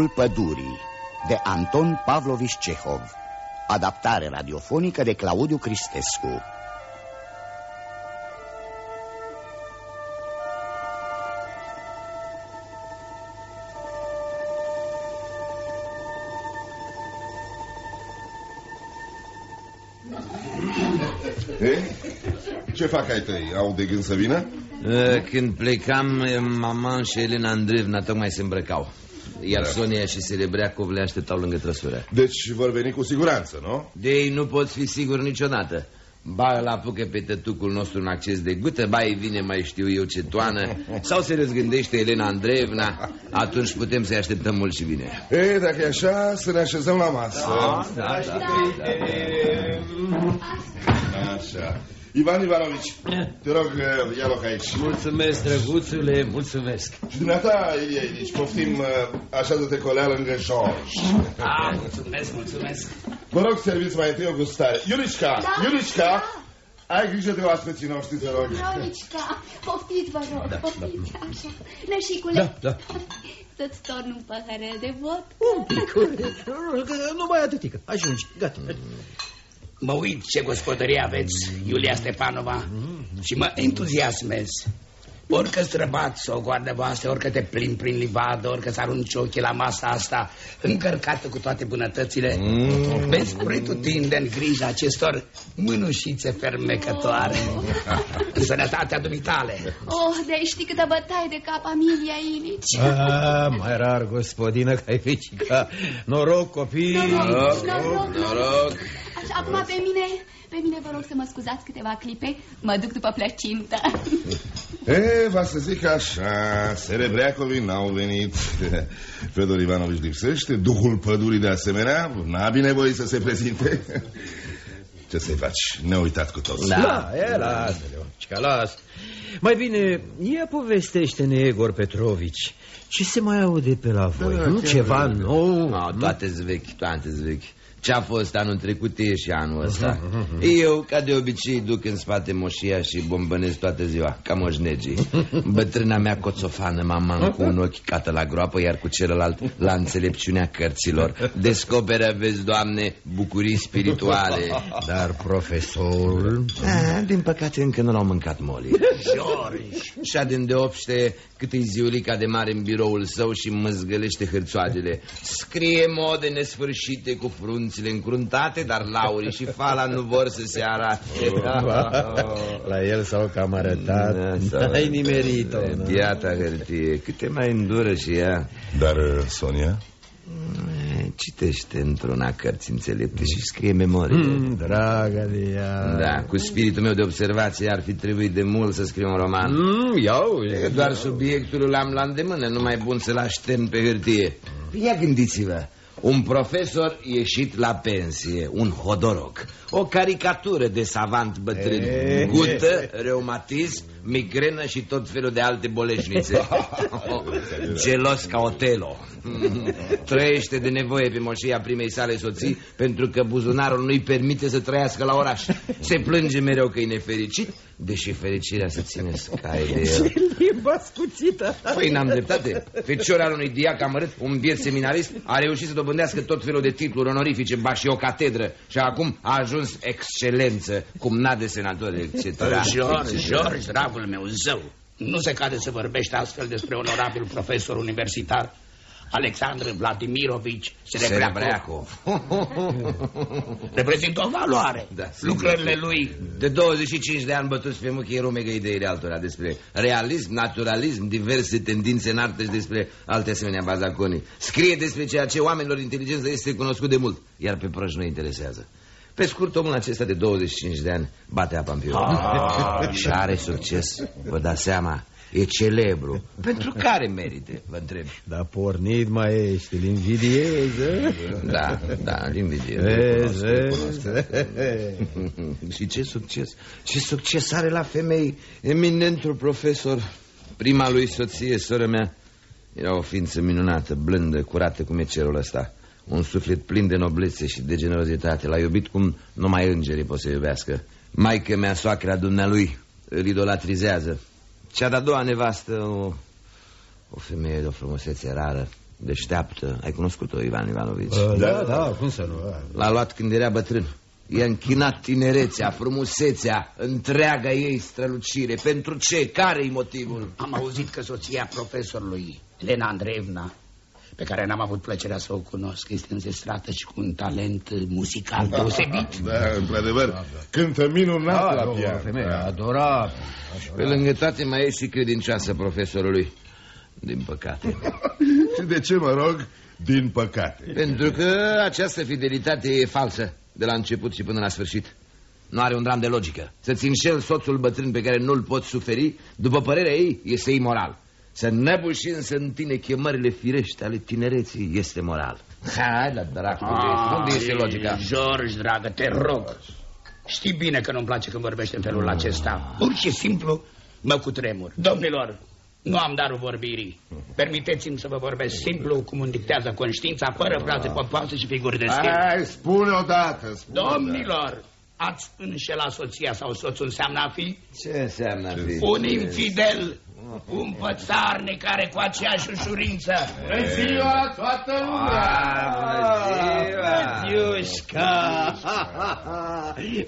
Duhul pădurii de Anton Pavlovici Cehov Adaptare radiofonică de Claudiu Cristescu Ce fac ai tăi? Au de gând să vină? Când plecam, mama și Elena Andreevna tocmai se îmbrăcau Iar da. Sonia și Serebreacov le așteptau lângă trăsură. Deci vor veni cu siguranță, nu? De ei nu pot fi sigur niciodată. Ba îl apucă pe tătucul nostru un acces de gută Ba îi vine mai știu eu ce toană. Sau se răzgândește Elena Andreevna. Atunci putem să-i așteptăm mult și bine. E, dacă e așa, să ne așezăm la masă. Da, da, da, da, da. Așa Ivan Ivanovici, te rog, ia loc aici Mulțumesc, drăguțule, mulțumesc Și dumneata, Ilie Ilici, poftim, așează-te colea lângă George Ah, mulțumesc, mulțumesc Vă rog, serviți mai întâi o gustare Iulișca, Da, Iulișca, da. ai grijă de oaspeții noștri, te rog Ionicica, poftiți, vă rog, Da, poftiți, așa Nășicule, Da, da. să-ți torn un păhărel de vot Un pic, nu mai atâtică, ajungi, gata Mă uit ce gospodărie aveți, Iulia Stepanova, și mă entuziasmez. Orică străbați o goardă voastră, orică te plimbi prin livadă, orică să arunci ochii la masa asta, încărcată cu toate bunătățile, mm. vezi pretutindeni grija acestor mânușițe fermecătoare. În sănătatea dumitale. Oh, de știi câtă bătaie de cap Amelia Ilici Ah, mai rar, gospodină, că ai ficica Noroc, copii Noroc, noroc, Noroc Așa, acum pe mine, pe mine vă rog să mă scuzați câteva clipe Mă duc după plăcintă. E, va să zic așa, Serebreacovii n-au venit. Fedor Ivanovici lipsește Duhul pădurii de asemenea N-a binevoit să se prezinte. Ce să-i faci? Ne-a uitat cu toți. Da, e, lasă-le, Cica, lasă Mai bine, ia povestește-ne, Egor Petrovici Ce se mai aude pe la voi? Da, nu chiar ceva de- nou? no, Toate vechi, toate vechi ce-a fost anul trecut e și anul ăsta. Eu, ca de obicei, duc în spate moșia și bombănesc toată ziua Ca moșnegii. Bătrâna mea coțofană mama cu un ochi cată la groapă Iar cu celălalt la înțelepciunea cărților. Descoperă, vezi, doamne, bucurii spirituale. Dar profesorul... A, Din păcate încă nu l-au mâncat moli George. Și adin de obște cât e ziulica de mare în biroul său și măzgălește hârțoagele. Scrie mode nesfârșite cu frunțile încruntate Dar Lauri și Fala nu vor să se arate. La el s-au cam arătat. Da, sau- N-ai nimerit-o nu? Biata hârtie, câte mai îndură și ea? Dar, uh, Sonia? E, Citește într-una cărți înțelepte și scrie memorie. Mm, Dragă de ea. Da, cu spiritul meu de observație ar fi trebuit de mult să scriu un roman. Mm, Iau E, Doar subiectul l-am la îndemână, nu mai bun să-l aștern pe hârtie. Ia gândiți-vă un profesor ieșit la pensie, un hodoroc O caricatură de savant bătrân E. Gută, reumatism, migrenă și tot felul de alte boleșnițe. Gelos ca Otelo. Trăiește de nevoie pe moșia primei sale soții Pentru că buzunarul nu-i permite să trăiască la oraș. Se plânge mereu că e nefericit Deși fericirea să ține scai de el Limba scuțită. Păi n-am dreptate. Fecior al unui diac amărât, un biet seminarist A reușit să dobândească tot felul de titluri onorifice Ba și o catedră. Și acum a ajuns excelență Cum n-a de senator, etc George, George, dragul meu, zău, nu se cade să vorbești astfel despre onorabil profesor universitar Alexandru Vladimirovici Serebreacov. Serebreacov Reprezintă o valoare. Da, sigur. Lucrările lui. De 25 de ani bătuți pe muchie rumegă ideile altora Despre realism, naturalism, diverse tendințe în artă și despre alte asemenea bazaconii Scrie despre ceea ce oamenilor inteligență este cunoscut de mult Iar pe proști nu interesează. Pe scurt, omul acesta de 25 de ani bate apa în piure Și are succes, vă dați seama E celebru. Pentru care merite, vă întreb? Da, pornit mai ești, îl invidiezi Da, da, îl invidiez Vezi, Îl cunosc, îl vezi? cunosc. Și ce succes? Ce succes are la femei Eminentul profesor Prima lui soție, sora mea? Era o ființă minunată, blândă, curată cum e cerul ăsta. Un suflet plin de noblețe și de generozitate. L-a iubit cum numai îngerii pot să iubească. Maică mea, soacra dumnealui Îl idolatrizează Cea de-a doua nevastă o, o femeie de o frumusețe rară deșteaptă. Ai cunoscut-o, Ivan Ivanovici? Da, da, cum să nu? da. L-a luat când era bătrân. I-a închinat tinerețea, frumusețea, întreaga ei strălucire. Pentru ce? Care-i motivul? Am auzit că soția profesorului, Elena Andreevna, pe care n-am avut plăcerea să o cunosc, este înzestrată și cu un talent muzical deosebit. Da, într-adevăr, cântă minunat la Da, o pian. femeie Da. adorabilă. Pe lângă toate mai e și credincioasă profesorului. Din păcate. Și de ce, mă rog, din păcate? Pentru că această fidelitate e falsă, de la început și până la sfârșit. Nu are un dram de logică. Să-ți înșel soțul bătrân pe care nu-l poți suferi, după părerea ei, este imoral. Să nebușim să în tine chemările firești ale tinereții este moral. Hai la dracu, unde este logica? George, dragă, te rog. Știi bine că nu-mi place când vorbește în felul acesta. Pur și simplu mă cutremur. Domnilor, nu am darul vorbirii. Permiteți-mi să vă vorbesc simplu, cum îmi dictează conștiința, fără fraze popoase și figuri de schimb. Hai, spune odată, spune Domnilor, ați înșelat soția sau soțul înseamnă a fi Ce înseamnă a fi? un infidel, un pățarnic care cu aceeași ușurință. Bună ziua, toată Iușca,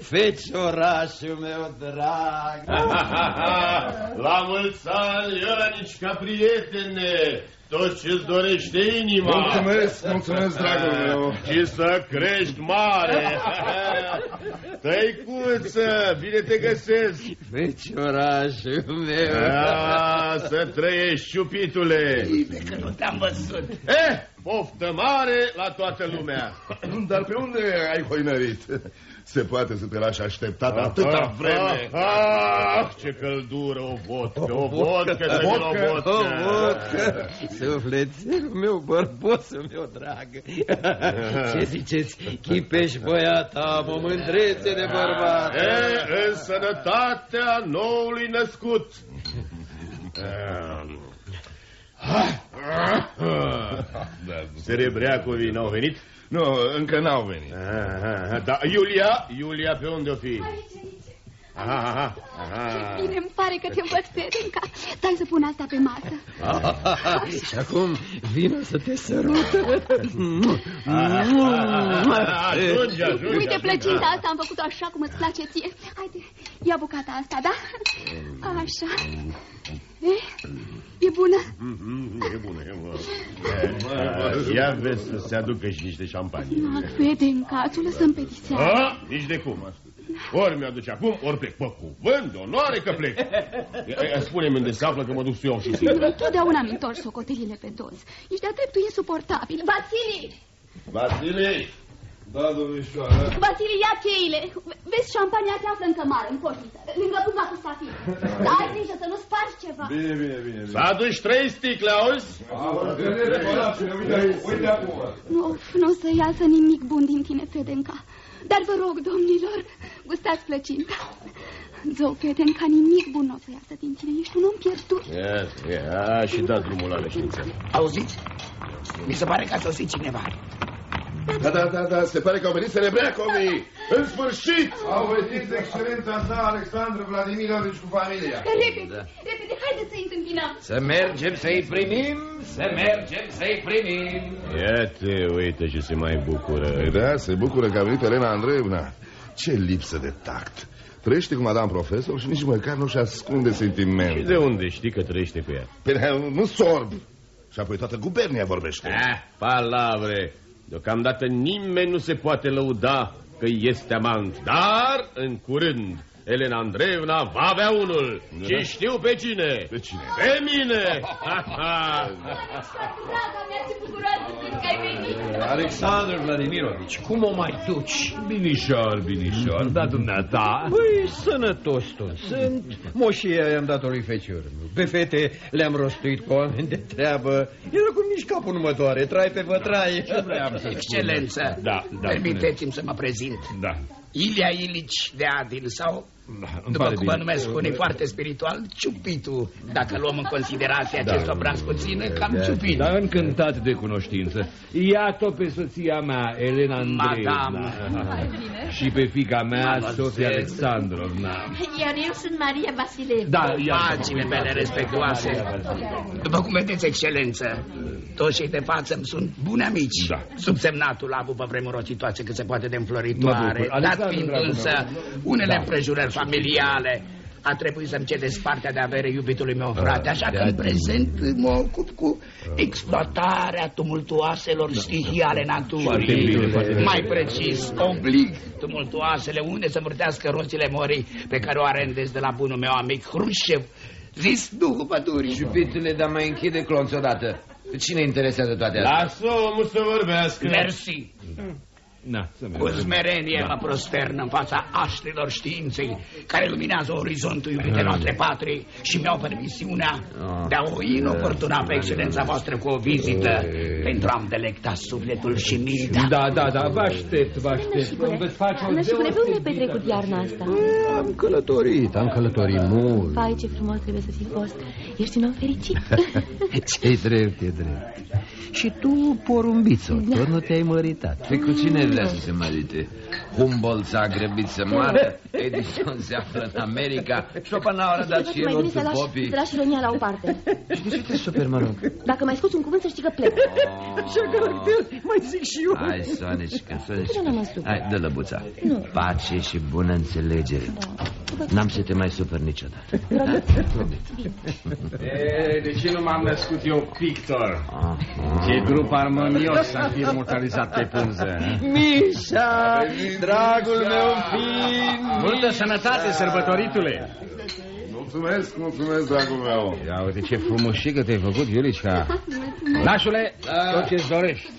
feciorașul meu drag. La mulți ani, nici ca prietene, tot ce-ți dorește inima. Mulțumesc, mulțumesc, dragul meu. Și să crești mare. Tăicuță, bine te găsesc. Feciorașul meu. A, să trăiești, ciupitule. Bine că nu te-am văzut. Eh, poftă mare la toată lumea. Dar pe unde ai hoinărit? Se poate să te lași așteptat atâta vreme. Ah, ah, ce căldură, o vodcă, o vodcă, să o O vodcă. vodcă, sufletelul meu, bărbosul meu drag. Ce ziceți, chipești băiata, am o mândrețe de bărbat. E, în sănătatea noului născut. Serebreacovii n-au venit? Nu, încă n-au venit. Aha, da, Iulia, Iulia pe unde o fi? Aha, aha, aha. Bine, îmi pare că te văd, Fedenca. Stai să pun asta pe masă. Și acum vină să te sărut. Ajunge, ajunge. Uite, plăcinta asta am făcut-o așa cum îți place ție. Haide, ia bucata asta, da? Așa. Eh, e bună? Mhm, E bună, e bună. E, Ia vezi să se aducă și niște șampanie. Ah, Fedenca, ți-o lăsăm pe diseară. A, nici de cum. Ori mi-aduce acum, ori plec. Pe cuvânt, de onoare că plec. Ia- ia, Spune-mi unde se află că mă duc să iau și singur. Întotdeauna mi întorci socotelile pe toți. Ești de-a dreptul insuportabil. Vasili! Vasile! Da, domnișoară. Vasili, ia cheile. V- Vezi, șampania se află în cămară, în portiță, lângă buza cu stafir. Dar ai grijă să nu spargi ceva. Bine, bine, bine. Să aduci trei sticle, auzi? Uite acum. Nu, nu o să iasă nimic bun din tine, Fedenca. Dar vă rog, domnilor, gustați plăcinta. Zău, Fedenca, nimic bun nu o să iasă din tine. Ești un om pierdut. Ia, ia, și da drumul la reședință. Auziți? Mi se pare că a sosit cineva. Da, da, da, da, se pare că au venit Serebreacovii. În sfârșit! Au venit excelența sa, Alexandru Vladimirovici cu familia. Repede, repede, haideți să-i întâmpinăm. Să mergem să-i primim, să mergem să-i primim. Ia te uită și se mai bucură. Păi da, se bucură că a venit Elena Andreevna. Ce lipsă de tact. Trăiește cu madame profesor și nici măcar nu-și ascunde Și sentimente. de unde știi că trăiește cu ea? Păi nu sorb. Și apoi toată gubernia vorbește. Ah, palavre. Deocamdată nimeni nu se poate lăuda că este amant. Dar, în curând, Elena Andreevna va avea unul. Și știu pe cine. Pe cine? Pe mine. Draga mea, ce bucuroasă sunt că ai venit. Alexandru Vladimirovici, cum o mai duci? Binișor, binișor, da dumneata Păi, sănătos tot sunt. Moșia i-am dat-o lui feciorul meu. Pe fete le-am rostuit cu oameni de treabă. Era cum nici capul nu mă doare. Trai pe vă trai. vreau să Excelență, Da, da, permiteți-mi să mă prezint. Da Ilia Ilici de Adil sau După cum mă numesc unii foarte spiritual, ciupitul. Dacă luăm în considerație acest obraz puțin, cam ciupit. Dar încântat de cunoștință. Iată pe soția mea, Elena Andreevna. Madame. Și pe fica mea, Mademoiselle. Sofia Alexandrovna. Iar eu sunt Maria Vasilevna. Da, iată. Pagine mele respectuoase. După cum vedeți, excelență, toți cei de față îmi sunt buni amici. Da. Subsemnatul a avut pe vremuri o situație cât se poate de Mă înfloritoare, bucur. dat Alexandru, fiind dragul însă meu. unele Da. Împrejurări familiale. A trebuit să-mi cedez partea de avere iubitului meu frate, așa că de în prezent mă ocup cu exploatarea tumultuoaselor stihii ale Foarte naturii. bine, foarte bine. Mai precis, oblig tumultuoasele unde să mărtească roțile morii pe care o arendez de la bunul meu amic Hrușev, zis Duhul Pădurii. Iubitule, dar mai închide clonț odată. Pe cine interesează toate astea? Lasă omul să vorbească. Mersi. Na, să Cu mergem. smerenie Da. mă prostern în fața aștrilor științei care luminează orizontul iubitei noastre patrii și mi-au permisiunea de a o inoportuna pe excelența voastră cu o vizită pentru a-mi delecta sufletul și mintea. Da, da, da, vă aștept, vă aștept. Nășicule, Veți face o Nășicule, pe unde ai deosebită- petrecut iarna asta? Am călătorit, am călătorit mult. Vai, ce frumos trebuie să fi fost. Ești un om fericit. E drept, e drept. Și tu, porumbițo, tot nu te-ai măritat. Pe cu cine vrea să se mărite? Humboldt s-a grăbit să moară, Edison se află în America, Schopenhauer a dat și el mai bine să oțul lași, popii. să lași ironia la o parte. Și de ce te super, mă rog? Dacă mai scoți un cuvânt, să știi că plec. Așa caracter, mai zic și eu. Hai, Soanișcă, Până Soanișcă. mă supăr. Hai, dă lăbuța. Nu. Pace și bună înțelegere. N-am să te mai supăr niciodată. E, de ce nu m-am născut eu pictor? Ah, Ce grup armonios să fie mortalizat pe pânză. Mișa, dragul meu fin. Multă sănătate, sărbătoritule! Mulțumesc, mulțumesc, dragul meu. Ia uite ce frumușică te-ai făcut, Iulișca. Nașule, tot ce-ți dorești.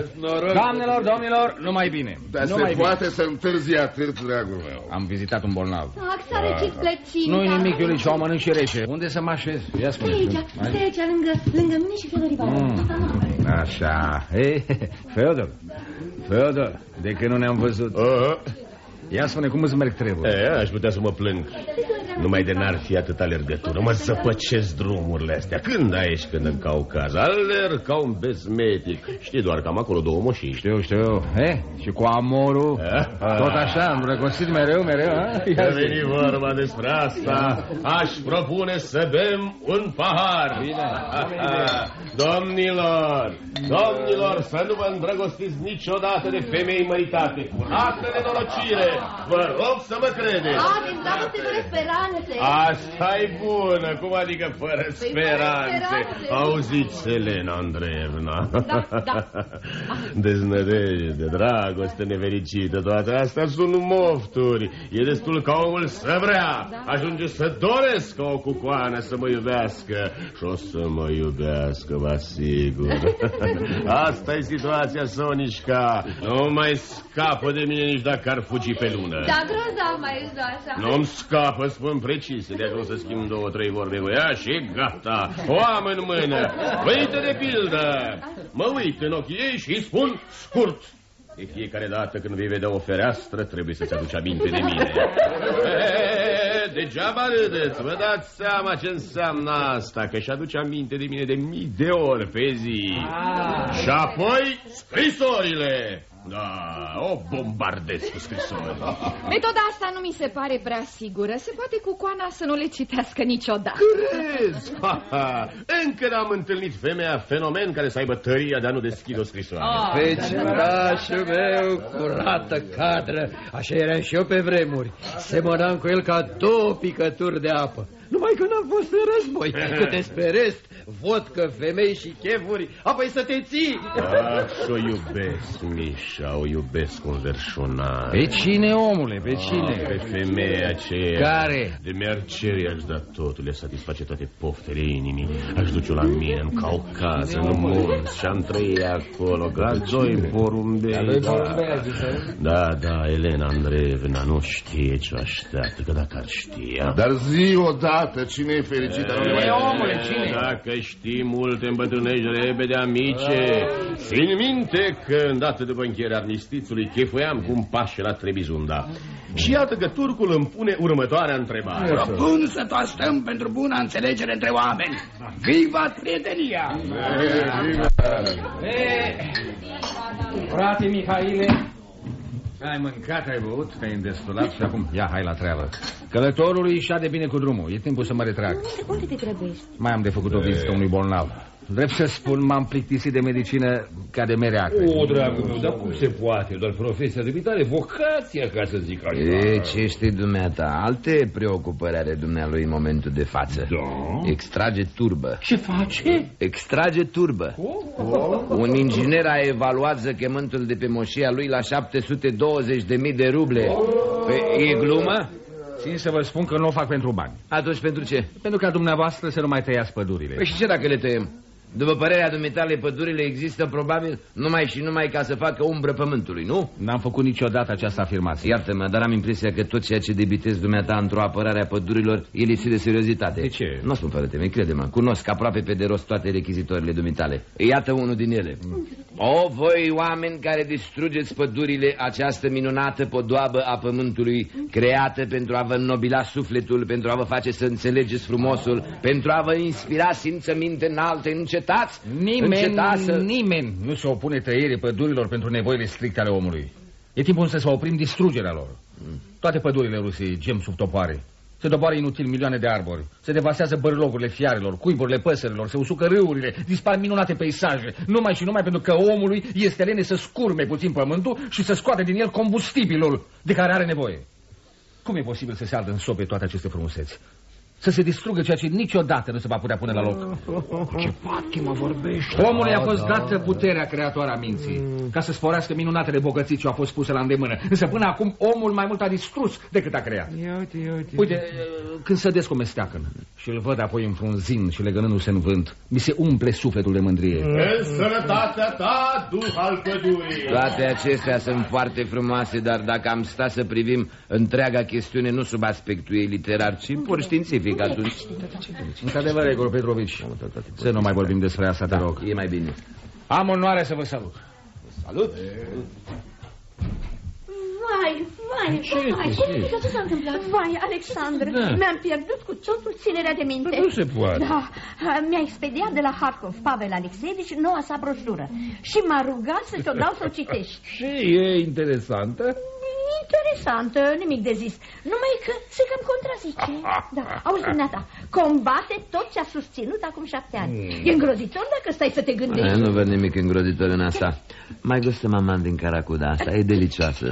Doamnelor, domnilor, numai bine. Dar numai se poate să întârzi atât, dragul meu. bine. Am vizitat un bolnav. Ac, s-a răcit plăcinta. Nu-i nimic, Iulișca, o mănânc și rece. Unde să mă așez? Ia Stai spune. aici, stai aici, lângă, lângă mine și Fedor Ivanov. Așa. Ei, Feodor, Feodor, de când nu ne-am văzut. Aha. Ia spune cum îți merg trebuie. E, aș putea să mă plâng. Numai de n-ar fi atât alergătură. Mă zăpăcesc drumurile astea. Când aici, când în Caucaz. Alerg ca un bezmetic. Știi doar că am acolo două moșii. Știu, știu. E, și cu amorul, Ah. tot așa, îndrăgostit mereu, mereu, a? Ia Că zi. veni vorba despre asta, aș propune să bem un pahar. Bine. Domnilor, domnilor, să nu vă îndrăgostiți niciodată de femei măritate. Curată nenorocire, vă rog să mă credeți. A, din dragoste fără speranțe. asta e bună, cum adică fără speranțe? speranțe. Auziți, Elena Andreevna. Da, da. Deznădejde, dragoste nefericită, toate astea sunt mofturi. E destul ca omul să vrea. Ajunge să doresc ca o cucoană să mă iubească. Și o să mă iubească, vă asigur. Asta e situația, Sonișca. Nu mai scapă de mine nici dacă ar fugi pe lună. Da, grozav mai ești așa. Nu-mi scapă, spun precis, de acum să schimb două, trei vorbe cu ea și gata. O am în mână. Uite de pildă. Mă uit în ochii ei și îi spun scurt. De fiecare dată când vei vedea o fereastră, trebuie să-ți aduci aminte de mine. E, Degeaba râdeți, vă dați seama ce înseamnă asta, că și-aduce aminte de mine de mii de ori pe zi. Și apoi scrisorile. Da, o bombardez cu scrisori. Metoda asta nu mi se pare prea sigură. Se poate cu coana să nu le citească niciodată. Crezi? Ha, ha. Încă n-am întâlnit femeia fenomen care să aibă tăria de a nu deschide o scrisoare. Pe cerașul meu, curată cadră, așa eram și eu pe vremuri. Semănam cu el ca două picături de apă. Numai că n-am fost în război. Cât te sperest, vodcă, femei și chefuri, apoi să te ții. Ah, și-o iubesc, Mișa, o iubesc un verșunar. Pe cine, omule, pe cine? Pe femeia aceea Care? De mercerie aș da totul, le satisface toate poftele inimii Aș duce-o la mine în Caucaz, în munți Și-am trăit acolo ca doi porumbei da. da, da, Elena Andreevna nu știe ce o așteaptă Că dacă ar știa Dar zi odată, Dar cine e fericit? dar nu le E, mai- omule, cine? Dacă știi multe, îmbătrânești repede, amice. Țin minte că, îndată după încheierea armistițului, chefuiam cum pașe la Trebizunda. Și iată că turcul îmi pune următoarea întrebare. Propun să toastăm pentru buna înțelegere între oameni. Viva prietenia! Frate Mihaile, ai mâncat, ai băut, te-ai îndestulat și acum ia, hai la treabă. Călătorului și de bine cu drumul. E timpul să mă retrag. Unde, unde te grăbești? Mai am de făcut o vizită unui bolnav. Drept să spun, m-am plictisit de medicină ca de mere acre. O, dragul meu, dar cum se poate? Doar profesia de vitale, vocația, ca să zic așa. E, ce știi dumneata? Alte preocupări are dumnealui în momentul de față. Da? Extrage turbă. Ce face? Extrage turbă. Un inginer a evaluat zăchemântul de pe moșia lui la 720.000 de ruble. Păi, e glumă? Țin să vă spun că nu o fac pentru bani. Atunci pentru ce? Pentru ca dumneavoastră să nu mai tăiați pădurile. Păi și ce dacă le tăiem? După părerea dumitale, pădurile există probabil numai și numai ca să facă umbră pământului, nu? N-am făcut niciodată această afirmație. Iartă-mă, dar am impresia că tot ceea ce debitezi dumneata într-o apărare a pădurilor e lipsit de seriozitate. De ce? Nu spun fără teme, crede-mă. Cunosc aproape pe de rost toate rechizitorile dumitale. Iată unul din ele. O, voi oameni care distrugeți pădurile, această minunată podoabă a pământului, creată pentru a vă înnobila sufletul, pentru a vă face să înțelegeți frumosul, pentru a vă inspira simțăminte înalte, încetați! Nimeni, încetați să... nimeni nu se opune tăierii pădurilor pentru nevoile stricte ale omului. E timpul să se oprim distrugerea lor. Toate pădurile Rusiei gem sub topoare. Se doboară inutil milioane de arbori. Se devasează bărlogurile fiarelor, cuiburile păsărilor, se usucă râurile, dispar minunate peisaje, numai și numai pentru că omului este lene să scurme puțin pământul și să scoate din el combustibilul de care are nevoie. Cum e posibil să se ardă în sope toate aceste frumuseți? Să se distrugă ceea ce niciodată nu se va putea pune la loc. Ce patimă vorbești? Omului a fost dată puterea creatoare a minții Ca să sporească minunatele bogății ce au fost puse la îndemână Însă până acum omul mai mult a distrus decât a creat Ia uite, ia uite. Uite, când sădesc o mesteacăn Și îl văd apoi înfrunzind și legănându-se în vânt Mi se umple sufletul de mândrie În sănătatea ta, duh al pădurii. Toate acestea sunt foarte frumoase, dar dacă am stat să privim întreaga chestiune nu sub aspectul ei literar, ci pur științific atunci... Într-adevăr, Egor Petrovici Să nu mai vorbim despre asta, te rog. E mai bine. Am onoarea să vă salut. Salut! Vai, vai, vai, cum adică ce s-a întâmplat? Vai, Alexandru, Da. mi-am pierdut cu totul ținerea de minte. Nu se poate. Da, mi-a expediat de la Harkov Pavel Alexeevici noua sa broșură și m-a rugat să ți-o dau să o citești. Și e interesantă. Interesantă, nimic de zis. Numai că se cam contrazice. Da, auzi dumneata, combate tot ce a susținut acum șapte ani. E îngrozitor dacă stai să te Eh, gândești. nu văd nimic îngrozitor în asta. Mai gustă mama din caracuda asta, e delicioasă.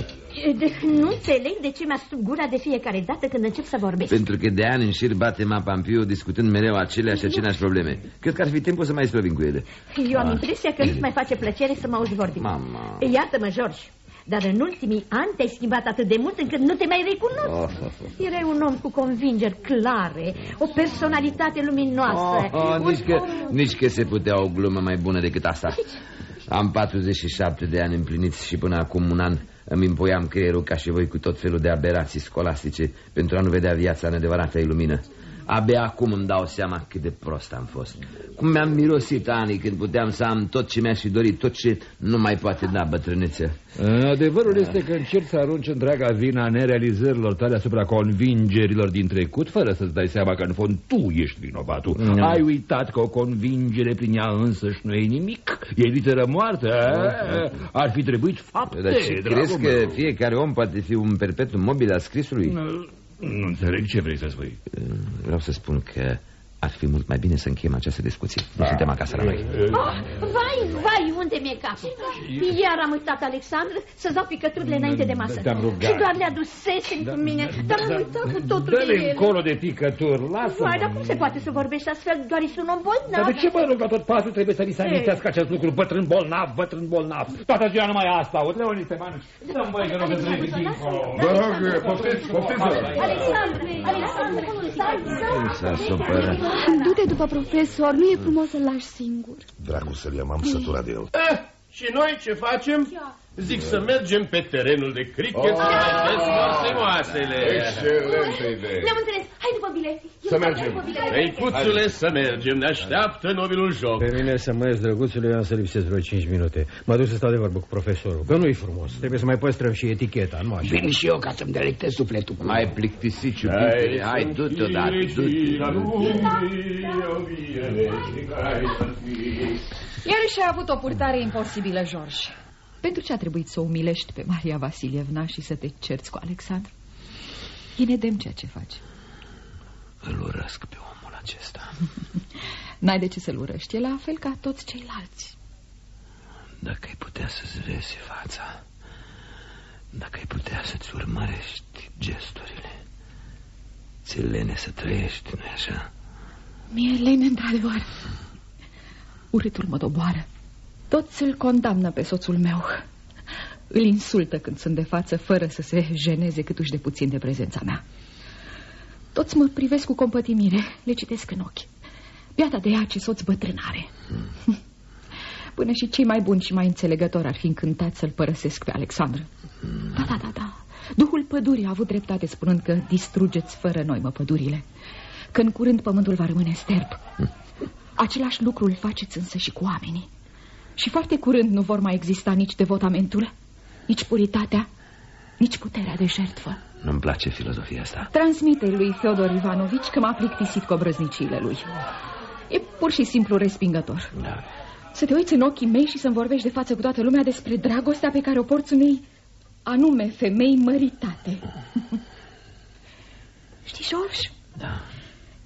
De, nu înțeleg de ce mi-a stup gura de fiecare dată când încep să vorbesc. Pentru că de ani în șir bate mapa în piu discutând mereu aceleași și aceleași probleme. Cred că ar fi timpul să mai sprovim cu ele. Eu am impresia că nu-ți mai face plăcere să mă auzi vorbind. Mama. Iată-mă, George, dar în ultimii ani te-ai schimbat atât de mult încât nu te mai recunosc. Oh, oh, oh. Erai un om cu convingeri clare, o personalitate luminoasă. Oh, oh, un nici, că, om- nici că se putea o glumă mai bună decât asta. Am 47 de ani împliniți și până acum un an îmi împoiam creierul ca și voi cu tot felul de aberații scolastice pentru a nu vedea viața în adevărata ei lumină. Abia acum îmi dau seama cât de prost am fost. Cum mi-am mirosit anii când puteam să am tot ce mi-aș fi dorit, tot ce nu mai poate da bătrânețea. Adevărul este că încerci să arunci întreaga vina a nerealizărilor tale asupra convingerilor din trecut, fără să-ți dai seama că în fond tu ești vinovatul. Mm. Ai uitat că o convingere prin ea însăși nu e nimic. E literă moartă. a? Ar fi trebuit fapte, Dar și dragul crezi că meu. fiecare om poate fi un perpetu mobil al scrisului? Nu, nu înțeleg ce vrei să spui. Vreau să spun că ar fi mult mai bine să încheiem această discuție. Nu suntem acasă la noi. Oh, vai, vai, unde mi-e capul? Iar am uitat, Alexandru, să-ți dau picăturile înainte de masă. Te-am rugat. Și doar le adusesem cu mine, dar am uitat cu totul de Dă-le ele. încolo de picături, lasă Vai, dar cum se poate să vorbești astfel? Doar îi sun un bolnav. Dar de ce, mă rog, la tot pasul trebuie să li se Ei. amintească acest lucru? Bătrân bolnav, bătrân bolnav. Toată ziua numai asta, aud, Leonid Stefan. Dă-mi voie că nu te trebuie dincolo. Vă rog, poftiți, poftiți Alexandru, Alexandru, stai, stai. S-a supărat. Du-te după profesor, nu e frumos să-l lași singur. Dracu să-l ia, m-am săturat de el. Eh, și noi ce facem? Zic să mergem pe terenul de cricket să mai desmorsem oasele. Excelentă idee. Ne-am înțeles. Hai după nobile. Să mergem. Ei, cuțule, să mergem. Ne așteaptă nobilul joc. Pe mine să mă ies, drăguțule, eu am să lipsesc vreo 5 minute. Mă duc să stau de vorbă cu profesorul, că nu-i frumos. Trebuie să mai păstrăm și eticheta, nu așa. Vin și eu ca să-mi delectez sufletul cu Mai plictisit, iubitele. Hai, du-te odată, du-te. El și-a avut o purtare imposibilă, George. Pentru ce a trebuit să o umilești pe Maria Vasilievna și să te cerți cu Alexandru? E nedem ceea ce faci. Îl urăsc pe omul acesta. N-ai de ce să-l urăști. E la fel ca toți ceilalți. Dacă ai putea să-ți vezi fața, dacă ai putea să-ți urmărești gesturile, ți lene să trăiești, nu așa? Mie lene, într-adevăr. Urâtul mă doboară. Toți îl condamnă pe soțul meu. Îl insultă când sunt de față, fără să se jeneze câtuși de puțin de prezența mea. Toți mă privesc cu compătimire, le citesc în ochi. Beata de ea ce soț bătrânare. Până și cei mai buni și mai înțelegători ar fi încântați să-l părăsesc pe Alexandru. Da, da, da, da. Duhul pădurii a avut dreptate spunând că distrugeți fără noi, mă, pădurile. Că în curând pământul va rămâne sterb. Același lucru îl faceți însă și cu oamenii. Și foarte curând nu vor mai exista nici devotamentul, nici puritatea, nici puterea de jertfă. Nu-mi place filozofia asta. Transmite lui Feodor Ivanovici că m-a plictisit cu obrăzniciile lui. E pur și simplu respingător. Da. Să te uiți în ochii mei și să-mi vorbești de față cu toată lumea despre dragostea pe care o porți unei anume femei măritate. Știi, George? Da.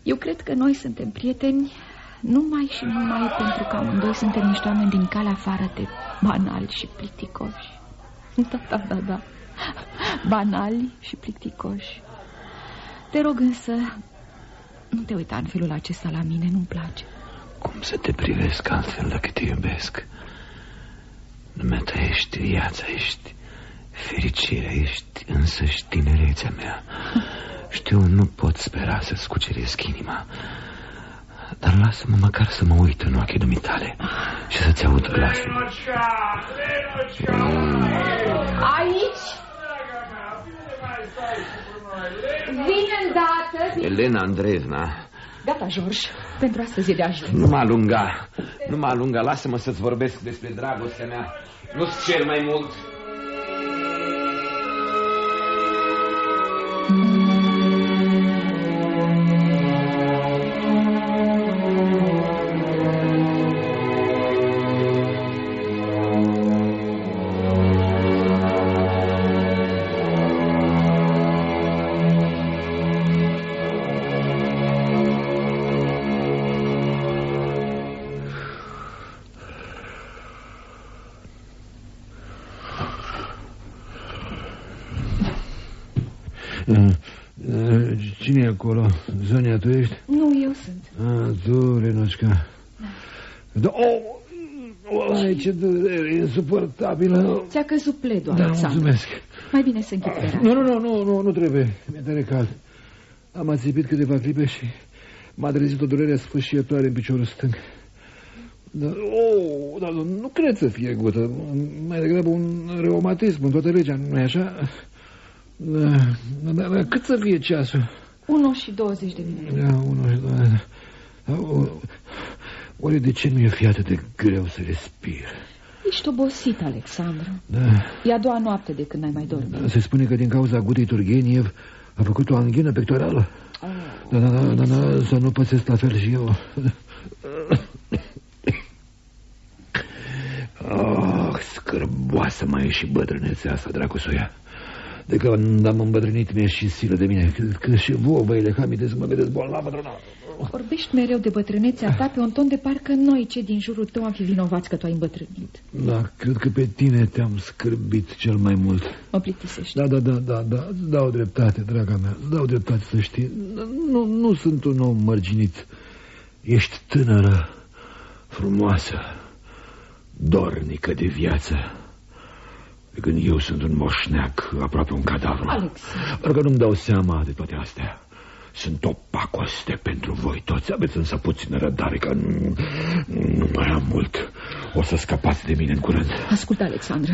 Eu cred că noi suntem prieteni numai și numai pentru că amândoi suntem niște oameni din calea afară de banali și plicticoși. Da, da, da, da. Banali și plicticoși. Te rog însă, nu te uita în felul acesta la mine, nu-mi place. Cum să te privesc altfel dacă te iubesc? Dumneata ești viața, ești fericirea, ești însăși tinerețea mea. Știu, nu pot spera să-ți cuceresc inima, dar lasă-mă măcar să mă uit în ochii dumitale și să-ți aud glasul. Aici? Vine îndată. Elena Andreevna, Gata, George. Pentru astăzi e de ajuns. nu mă alunga, nu mă alunga, lasă-mă să-ți vorbesc despre dragostea mea. Nu-ți cer mai mult. Cine acolo? Zonia, tu ești? Nu, eu sunt. A, tu, Renoșca. Da. Oh, oh, ce durere insuportabilă. Ți-a căzut pledul, Da, Alexandru. mulțumesc. Mai bine să închid pera. Nu, nu, nu, nu, nu, nu trebuie. Mi-e tare cald. Am ațipit câteva clipe și m-a trezit o durere sfâșietoare în piciorul stâng. Da, oh, dar nu cred să fie gută. Mai degrabă un reumatism în toată legea, nu-i așa? Da, da, da, cât să fie ceasul? 1 și 20 de minute. Da, unul și doi. Da, o- Oare de ce mi-e fi atât de greu să respir? Ești obosit, Alexandru. Da, E a doua noapte de când n-ai mai dormit. se spune că din cauza gutei Turgeniev a făcut o anghină pectorală. Da, da, da, da, da, să nu pățesc la fel și eu. Oh, scârboasă mai e și bătrânețea asta, dracu să o ia. De când am îmbătrânit mi-e și silă de mine Că, că și vouă, băile, că aminte să mă vedeți bolnavă într Vorbești mereu de bătrânețea ta pe un ton de parcă noi, cei din jurul tău, am fi vinovați că tu ai îmbătrânit. Da, cred că pe tine te-am scârbit cel mai mult. Mă plictisești. Da, da, da, da, da, îți dau dreptate, draga mea Îți dau dreptate să știi. Nu, nu sunt un om mărginit. Ești tânără, frumoasă Dornică de viață Pe când eu sunt un moșneac Aproape un cadavru Alex. Parcă nu-mi dau seama de toate astea sunt o pacoste pentru voi toți Aveți însă puțină răbdare Că nu, nu mai am mult O să scăpați de mine în curând Ascultă, Alexandru.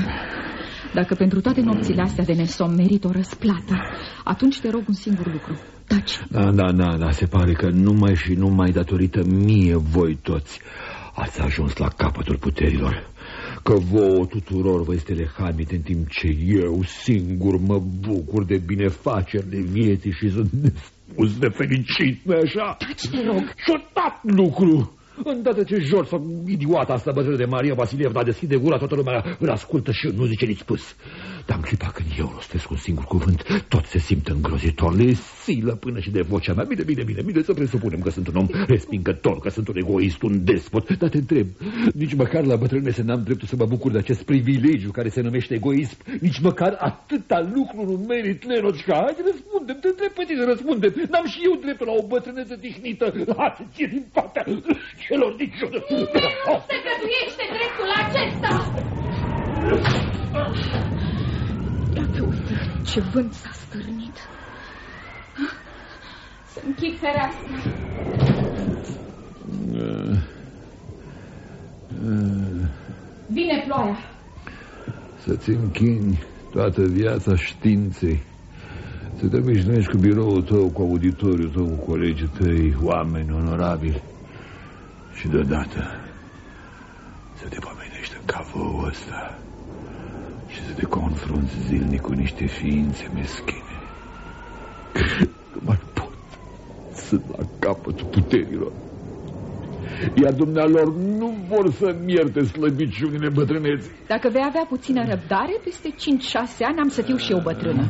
Dacă pentru toate nopțile astea de nesom merit o răsplată, atunci te rog un singur lucru. Taci. Da, da, da, da, se pare că numai și numai datorită mie voi toți ați ajuns la capătul puterilor. Că vouă tuturor vă este lehamit în timp ce eu singur mă bucur de binefaceri de vieții și sunt nespus de fericit, nu așa? Taci, te rog. Ciudat lucru! Îndată ce George sau idiota asta bătrână de Maria Vasilievna deschide gura, toată lumea îl ascultă și nu zice nici spus. Dar în clipa când eu rostesc un singur cuvânt, tot se simt îngrozitor, le silă până și de vocea mea. Bine, bine, bine, bine, să presupunem că sunt un om respingător, că sunt un egoist, un despot. Dar te întreb, nici măcar la bătrânețe n-am dreptul să mă bucur de acest privilegiu care se numește egoism. Nici măcar atâta lucru nu merit, Lenocica. Hai, răspundem, te întreb pe tine, răspundem. N-am și eu dreptul la o bătrânețe tihnită. Lasă-ți din partea celor niciodă. Se cătuiește dreptul acesta! Iată, uite, ce vânt s-a stârnit. Să închid fereastra. Vine ploaia. Să-ți închini toată viața științei. Să te obișnuiești cu biroul tău, cu auditoriul tău, cu colegii tăi, oameni onorabili. Și deodată să te pomenești în cavou ăsta și să te confrunți zilnic cu niște ființe meschine. Nu mai pot. Sunt la capătul puterilor. Iar dumnealor nu vor să-mi ierte slăbiciunile bătrâneții. Dacă vei avea puțină răbdare, peste 5-6 ani am să fiu și eu bătrână.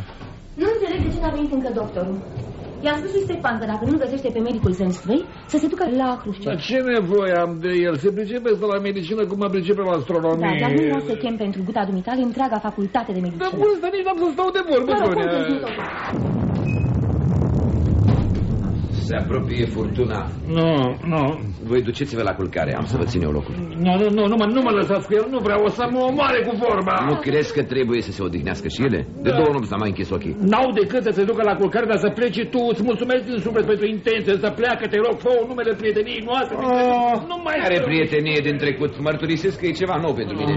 Nu înțeleg de ce n-a venit încă doctorul. I-a spus lui Stepan că dacă nu găsește pe medicul Zenstrăi, să se ducă la Hrușcov. Dar ce nevoie am de el? Se pricepe să la medicină cum mă pricepe la astronomie. Da, dar nu o să chem pentru guta dumitale întreaga facultate de Dar medicină. bun, să nici n-am să stau de vorbă, Vă rog, Sonia. Conteți, doctor. Se apropie furtuna. Nu, nu, Voi duceți-vă la culcare, am să vă țin eu locul. nu, nu, nu, nu, mă, nu mă lăsați cu el, nu vreau, o să mă omoare cu vorba. Nu crezi că trebuie să se odihnească și ele? De Da. două nopți n-am mai închis ochii. N-au decât să se ducă la culcare, dar să pleci tu, îți mulțumesc din suflet pentru intenție, să pleacă, te rog, fă numele prieteniei noastre. nu mai Are prietenie din trecut. Mărturisesc că e ceva nou pentru mine.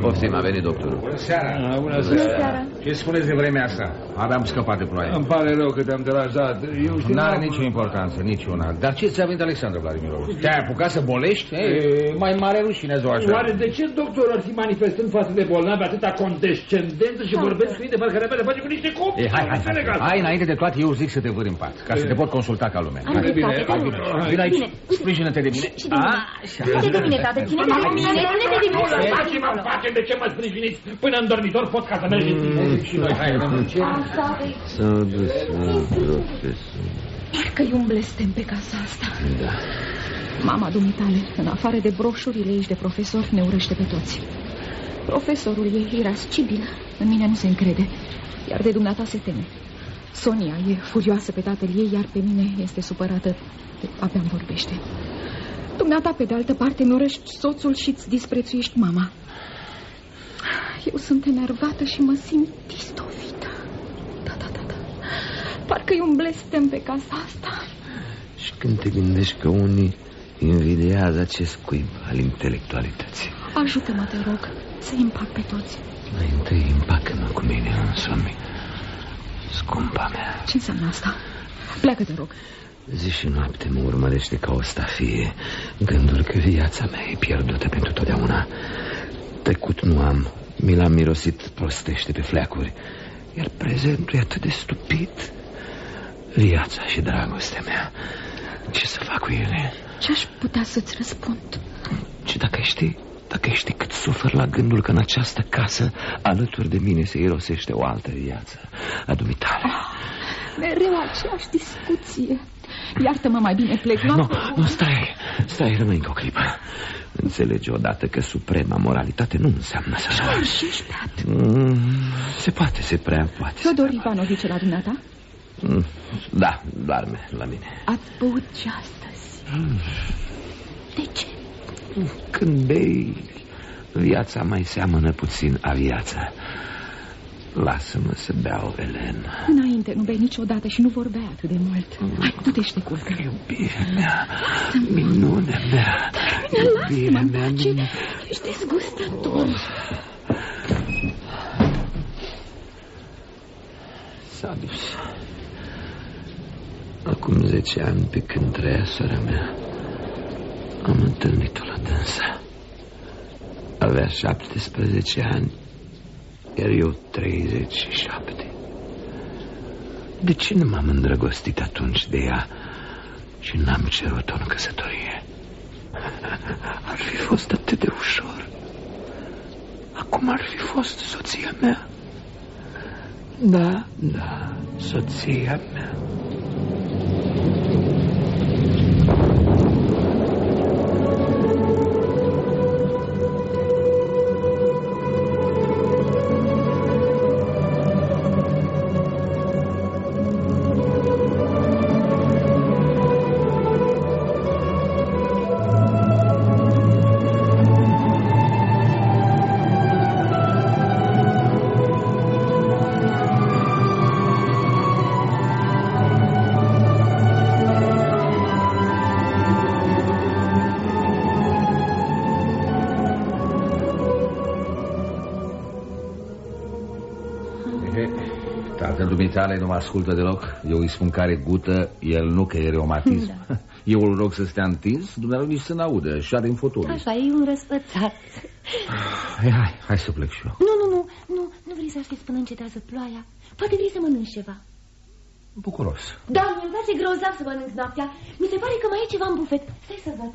Poftim, a venit doctorul. Bună seara. Bună Bună seara. Ce spuneți de vremea asta? Aveam scăpat de ploaie. Îmi pare rău că te-am deranjat. Eu știu... N-are nicio importanță, niciuna. Dar ce ți-a venit Alexandru Vladimirovici? Te-ai apucat să bolești? Ei, mai mare rușine ziua așa. Oare de ce doctor ar fi manifestând față de bolnavi atâta condescendență și vorbesc cu ei de parcă ar avea de face cu niște copii? Ei, hai, hai, hai, Înțeleg asta. hai, înainte de toate, eu zic să te văd în pat, ca să te pot consulta ca lumea. Are Hai, dreptate, hai, te bine. rog. Vino aici, Bine. sprijină-te de mine. Și de mine. Așa. Ține de mine, tată, ține de mine, ține de mine. Lăsați-mă în pace, de ce mă sprijiniți? Până în dormitor pot ca să mergem și noi. Hai, Asta e. S-a dus la profesor. Parcă e un blestem pe casa asta. Da. Mama dumitale, în afară de broșurile aici de profesor, ne urăște pe toți. Profesorul e irascibil, în mine nu se încrede, iar de dumneata se teme. Sonia e furioasă pe tatăl ei, iar pe mine este supărată, de abia îmi vorbește. Dumneata, pe de altă parte, mi urăști soțul și îți disprețuiești mama. Eu sunt enervată și mă simt distovită. Da, da, da, da. Parcă e un blestem pe casa asta. Și când te gândești că unii invidiază acest cuib al intelectualității. Ajută-mă, te rog, să împac pe toți. Mai întâi împacă-mă cu mine însumi. Scumpa mea, Ce înseamnă asta? Pleacă, te rog. zi și noapte mă urmărește ca o stafie Gândul că viața mea e pierdută pentru totdeauna Trecut nu am, mi l-am mirosit prostește pe fleacuri Iar prezentul e atât de stupid Viața și dragostea mea Ce să fac cu ele? Ce aș putea să-ți răspund? Și dacă știi, dacă știi cât sufăr la gândul că în această casă Alături de mine se irosește o altă viață A dumitale Mereu aceeași discuție. Iartă-mă mai bine, plec. Nu, Lasă-mă. nu, stai, stai, rămâi încă o clipă Înțelege odată că suprema moralitate nu înseamnă să Sfârșești, beat. Mm, Se poate, se prea poate Fiodor Ivanovice la dumneata? Mm, Da, doarme la mine Ați băut și astăzi. De ce? Când bei, viața mai seamănă puțin a viața Lasă-mă să beau, Elen Înainte nu bei niciodată și nu vorbeai atât de mult. Hai, du-te și te culcă. Iubirea mea, minunea mea Iubirea Lasă-mă mea, în pace. min- Ești dezgustător. s-a dus. Acum zece ani, pe când trăia sora mea, am întâlnit-o la dânsa. Avea 17 ani, iar eu 37. De ce nu m-am îndrăgostit atunci de ea și n-am cerut-o în căsătorie? Ar fi fost atât de ușor. Acum ar fi fost soția mea. Da, da, soția mea. Ascultă deloc. Eu îi spun care gută, el nu că e reumatism. Da. Eu îl rog să stea întins, dumnealui nici să n-audă, șade în fotoliu. Așa, e un răsfățat. Hai, hai, hai să plec și eu. Nu, nu, nu, nu, nu vrei să aștepți până încetează ploaia. Poate vrei să mănânci ceva. Bucuros. Da, mi-mi place grozav să mănânc noaptea. Mi se pare că mai e ceva în bufet. Stai să văd.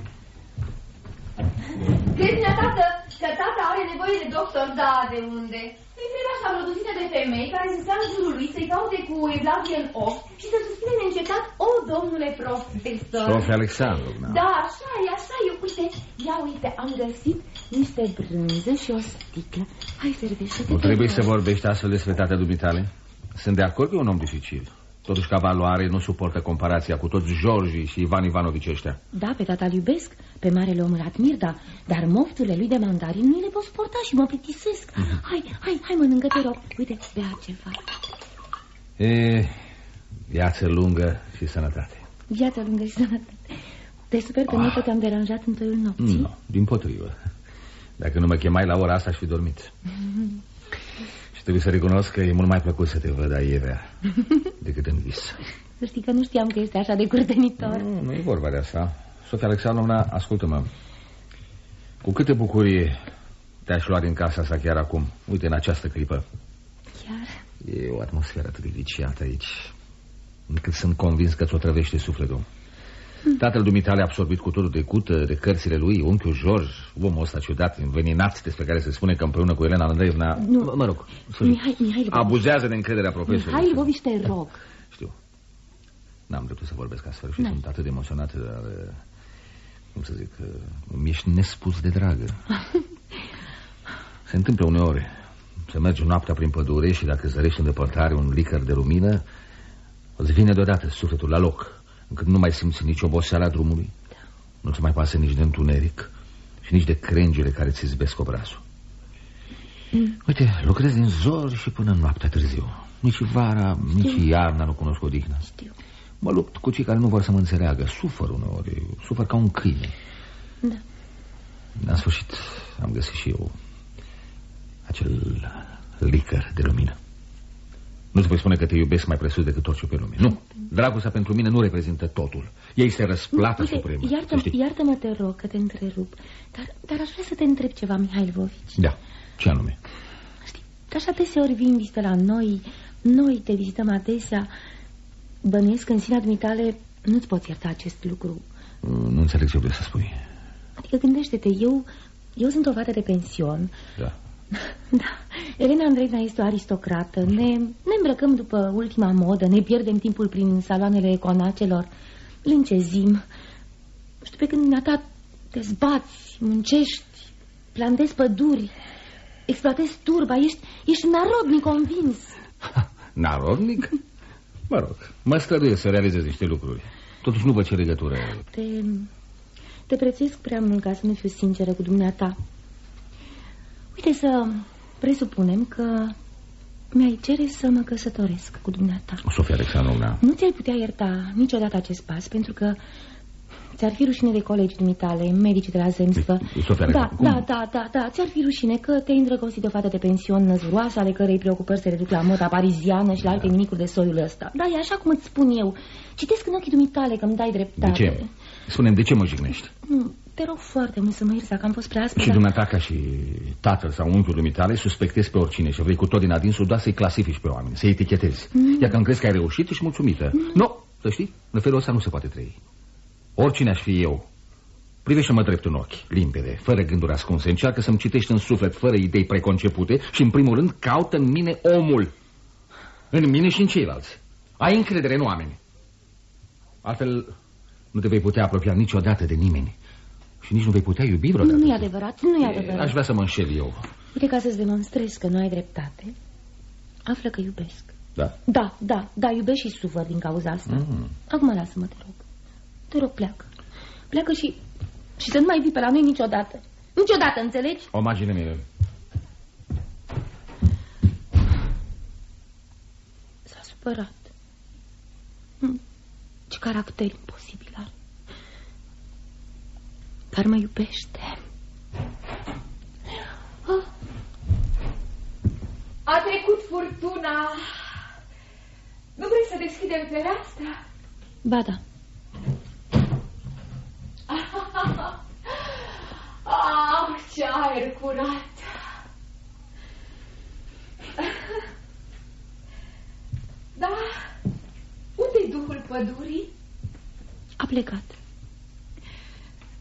Crezi, tată, că tata are nevoie de doctor? Da, de unde? Îi trebuie așa vreo duzină de femei care să stea în jurul lui, să-i caute cu evlavie în ochi și să suspine neîncetat, o, domnule profesor. Sofia Alexandrovna. Da, așa e, așa e. Uite, ia uite, am găsit niște brânză și o sticlă. Hai, servește-te. Nu trebuie să vorbești astfel despre tatăl dumitale. Sunt de acord că e un om dificil. Totuși, ca valoare, nu suportă comparația cu toți Georgi și Ivan Ivanovici ăștia. Da, pe tata iubesc, pe marele om îl admir, da, dar mofturile lui de mandarin nu le pot suporta și mă plictisesc. Mhm. Hai, hai, hai, mănâncă, te rog. Uite, bea ceva. E, viață lungă și sănătate. Viața lungă și sănătate. Te super că nu te-am deranjat în toiul nopții? Nu, din potrivă. Dacă nu mă chemai la ora asta, aș fi dormit. Și trebuie să recunosc că e mult mai plăcut să te văd aievea decât în vis. Să știi că nu știam că este așa de curtenitor. Nu, nu e vorba de asta. Sofia Alexandrovna, ascultă-mă. Cu câte bucurie te-aș lua din casa asta chiar acum? Uite, în această clipă. Chiar? E o atmosferă atât de viciată aici, încât sunt convins că ți-o trăvește sufletul. Tatăl dumitale a absorbit cu totul de cută, de cărțile lui, unchiul George, omul ăsta ciudat, înveninat, despre care se spune că împreună cu Elena Andreevna... Nu. Mă, mă rog, Mihai, Mihai, abuzează de încrederea profesorului. Mihai Lvovici, te rog. Știu. N-am dreptul să vorbesc astfel și N-ai. sunt atât de emoționat, dar... uh, Cum să zic, uh, mi-ești nespus de dragă. Se întâmplă uneori să mergi noaptea prin pădure și dacă zărești în depărtare un licăr de lumină, îți vine deodată sufletul la loc, încât nu mai simți nici oboseala drumului, nu-ți mai pasă nici de întuneric și nici de crengile care ți zbesc obrazul. Uite, lucrez din zor și până în noaptea târziu. Nici vara, nici iarna nu cunosc odihnă. Știu. Mă lupt cu cei care nu vor să mă înțeleagă. Sufăr uneori, sufăr ca un câine. Da. În sfârșit am găsit și eu acel licăr de lumină. Nu-ți voi spune că te iubesc mai presus decât orice pe lume. Nu. Dragostea pentru mine nu reprezintă totul. Ea este răsplata Uite, supremă. să iartă-mă, știi. iartă-mă, te rog, că te întrerup. Dar, dar aș vrea să te întreb ceva, Mihai Lvovici. Da. Ce anume? Că așa deseori vii în vizită la noi, noi te vizităm adesea. Bănuiesc că în sinea dumitale nu-ți poți ierta acest lucru. Nu înțeleg ce vrei să spui. Adică gândește-te, eu, eu sunt o fată de pension. Da. Da, Elena Andreevna este o aristocrată. Ne, ne îmbrăcăm după ultima modă, ne pierdem timpul prin saloanele conacelor, lâncezim. Nu știu, pe când dumneata te zbați, muncești, plantezi păduri, exploatezi turba, ești, ești narodnic convins. Narodnic? Mă rog, mă străduiesc să realizez niște lucruri. Totuși nu văd ce legătură. Te, te prețuiesc prea mult ca să nu fiu sinceră cu dumneata. Uite să presupunem că mi-ai cere să mă căsătoresc cu dumneata. Sofia Alexandrovna. Nu ți-ai putea ierta niciodată acest pas pentru că ți-ar fi rușine de colegi dumitale, medici de la Zemstvă. Sofia, Da, cum? da, da, da, da, ți-ar fi rușine că te-ai îndrăgostit de o fată de pension năzuroasă, ale cărei preocupări se reduc la moda pariziană și la alte minicuri de soiul ăsta. Da, e așa cum îți spun eu. Citesc în ochii dumitale că îmi dai De dreptate. ce? Spune-mi, de ce mă jignești? Nu, te rog foarte mult să mă ierți dacă am fost prea aspră. Și dar- dumneata ca și tatăl sau unchiul dumitale suspectezi pe oricine și vrei cu tot din adinsul doar să-i clasifici pe oameni, să-i etichetezi. Mm. Iar când crezi că ai reușit, ești mulțumită. Nu, să știi, în felul ăsta nu se poate trăi. Oricine aș fi eu, privește-mă drept în ochi, limpede, fără gânduri ascunse, încearcă să-mi citești în suflet, fără idei preconcepute și, în primul rând, caută în mine omul. În mine și în ceilalți. Ai încredere în oameni. Altfel, nu te vei putea apropia niciodată de nimeni. Și nici nu vei putea iubi Nu, vreodată. nu e adevărat, nu e adevărat. Aș vrea să mă înșel eu. Uite, ca să-ți demonstrez că nu ai dreptate, află că iubesc. Da? Da, da, da, iubesc și sufăr din cauza asta. Mm. Acum lasă-mă, te rog. Te rog, pleacă. Pleacă și, și să nu mai vii pe la noi niciodată. Niciodată, înțelegi? O imagine mie. S-a supărat. Hm, Ce caracter imposibil are. Dar mă iubește. Ah, A trecut furtuna. Nu vrei să deschidem fereastra? Ba da. Ah, ce aer curat! Da, unde-i duhul pădurii? A plecat.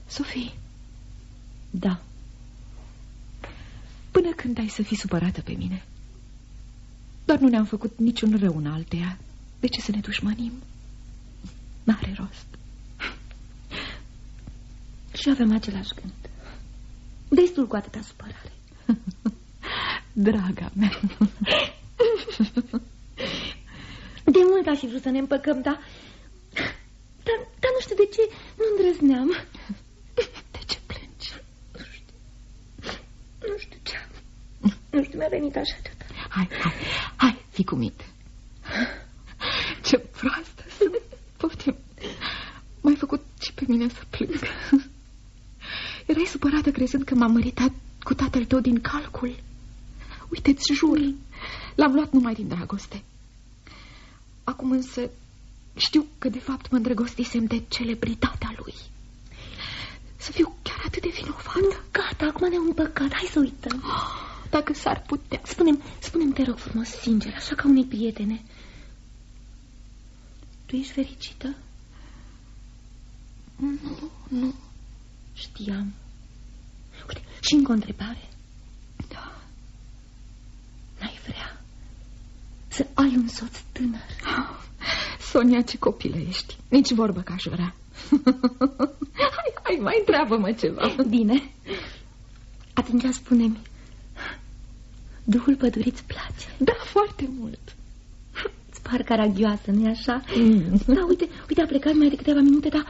Sofie, Da. până când ai să fii supărată pe mine? Doar nu ne-am făcut niciun rău în alteia. De ce să ne dușmănim? N-are rost. Și avem același gând. Destul cu atâta supărare. Draga mea. De mult aș fi vrut să ne împăcăm, dar... Dar, dar nu știu de ce nu îndrăzneam. De ce plângi? Nu știu ce am. Nu știu, mi-a venit așa de Hai, hai, hai, fii cu minte. Ce proastă sunt. Poftim. M-ai făcut și pe mine să plâng. Erai supărată crezând că m-am măritat cu tatăl tău din calcul. Uite-ți jur, l-am luat numai din dragoste. Acum însă știu că de fapt mă îndrăgostisem de celebritatea lui. Să fiu chiar atât de vinovată. Gata, acum ne-am împăcat, hai să uităm. Dacă s-ar putea. Spune-mi, spune-mi, te rog frumos, sincer, așa ca unei prietene. Tu ești fericită? Nu, nu. Știam. Uite, și încă o întrebare. Da. N-ai vrea să ai un soț tânăr? Sonia, ce copilă ești. Nici vorbă că aș vrea. hai, hai, mai întreabă-mă ceva. Bine. Atunci spune-mi, duhul pădurii îți place? Da, foarte mult. Îți par caragioasă, nu-i așa? Mm. Da, uite, uite, a plecat mai de câteva minute, dar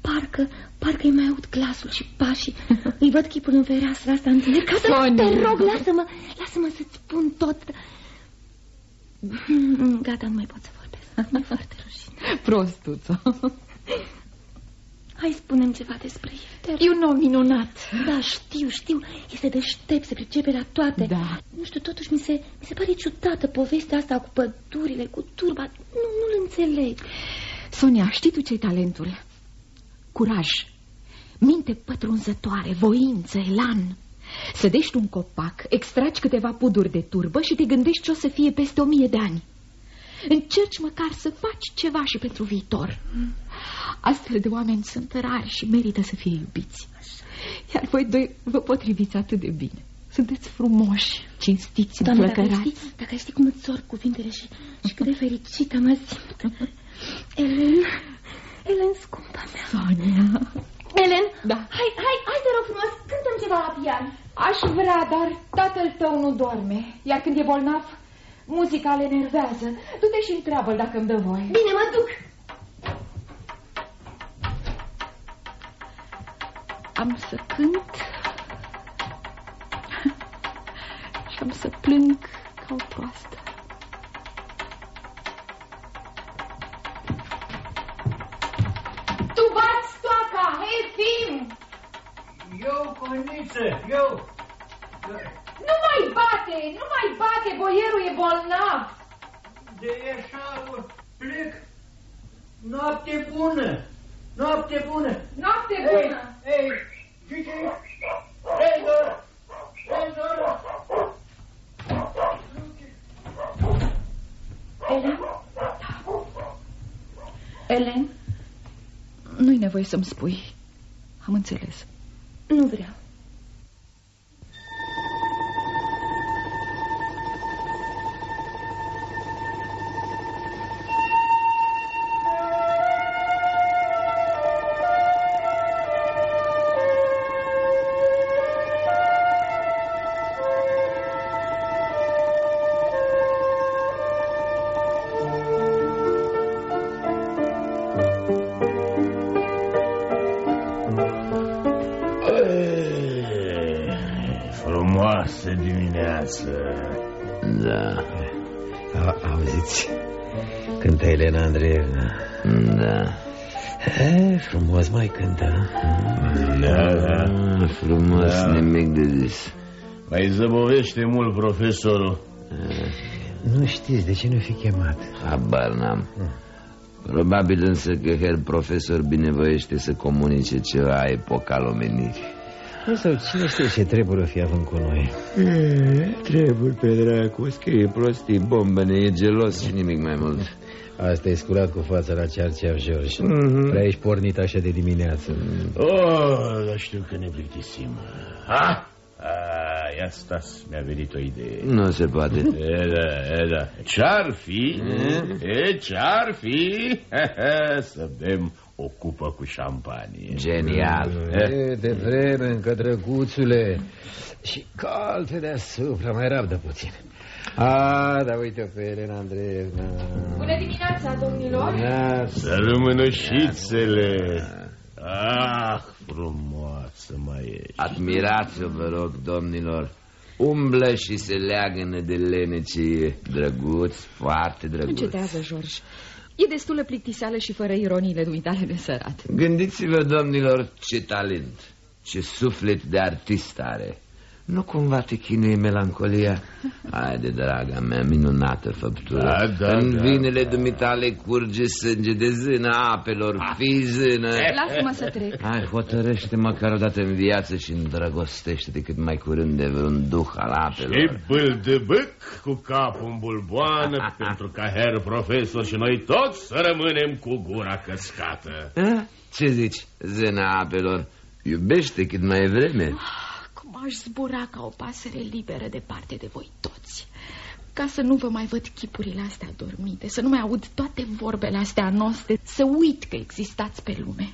parcă, parcă îi mai aud glasul și pașii. Îi văd chipul în fereastra asta, înțeleg? Ca să Sonia. te rog, lasă-mă, lasă-mă să-ți spun tot. Mm, Gata, nu mai pot să vorbesc. Mi-e foarte rușine. Prostuță. Hai, spune-mi ceva despre el. te rog. E un om minunat. Da, știu, știu. Este deștept, se pricepe la toate. Da. Nu știu, totuși mi se, mi se pare ciudată povestea asta cu pădurile, cu turba. Nu, nu-l înțeleg. Sonia, știi tu ce-i talentul? Curaj, minte pătrunzătoare, voință, elan. Sădești un copac, extragi câteva puduri de turbă și te gândești ce o să fie peste o mie de ani. Încerci măcar să faci ceva și pentru viitor. Astfel de oameni sunt rari și merită să fie iubiți. Iar voi doi vă potriviți atât de bine. Sunteți frumoși, cinstiți, Doamne, dacă ai înflăcărați. ști, dacă ai ști cum îți sor cuvintele și, și cât de fericită mă simt. Elen, Elen, scumpa mea. Sonia. Elen, Da. hai, hai, hai te rog frumos, cântăm ceva la pian. Aș vrea, dar tatăl tău nu doarme. Iar când e bolnav, Muzica le nervează. Du-te și întreabă-l dacă îmi dă voie. Bine, mă duc. Am să cânt și am să plâng ca o proastă. Tu bați stoaca, hei, Fim! Eu, Corniță, eu! eu. Nu mai bate, nu mai bate, boierul e bolnav. De așa plec. Noapte bună! Noapte bună! Noapte bună! Ei, ei, Gigi! Trezor! Trezor! Elen? Elen? Nu-i nevoie să-mi spui. Am înțeles. Nu vreau. Nimic de zis. Mai zăbovește mult profesorul. Nu știți de ce nu fi chemat. Habar n-am. Probabil însă că her profesor binevoiește să comunice ceva epocal omenirii. Nu sau cine știe ce trebuie fi având cu noi. Trebuie pe dracu, scrie prostii, bombă, ne e gelos și nimic mai mult. Asta e scurat cu fața la cearceaf, George. Mhm. Prea ești pornit așa de dimineață. Oh, dar știu că ne plictisim. Ha? Ai, asta mi-a venit o idee. Nu se poate. E, da, e, da. Ce-ar fi? E, ce-ar fi? Să bem o cupă cu șampanie. Genial. E, de vreme încă, drăguțule. Și cald pe deasupra, mai rabdă puțin. A, da uite pe Elena Andreevna. Bună dimineața, domnilor! Da, Să rămână șițele. Ah, frumoasă mai ești. Admirați-o, vă rog, domnilor. Umblă și se leagănă de lene ce e drăguț, foarte drăguț. Încetează, George. E destulă plictiseală și fără ironiile dumitale de sărat. Gândiți-vă, domnilor, ce talent, ce suflet de artist are. Nu cumva te chinuie melancolia? Haide, draga mea, minunată făptură. Da, da, În da, vinele da. dumitale curge sânge de zână apelor, fii zână. Lasă-mă să trec. Hai, hotărăște măcar o dată în viață și îndrăgostește-te cât mai curând de vreun duh al apelor. Și bâldăbâc cu capul în bulboană pentru ca her profesor și noi toți să rămânem cu gura căscată. A? Ce zici, zâna apelor? Iubește cât mai e vreme. Cum aș zbura ca o pasăre liberă departe de voi toți. Ca să nu vă mai văd chipurile astea dormite, să nu mai aud toate vorbele astea noastre, să uit că existați pe lume.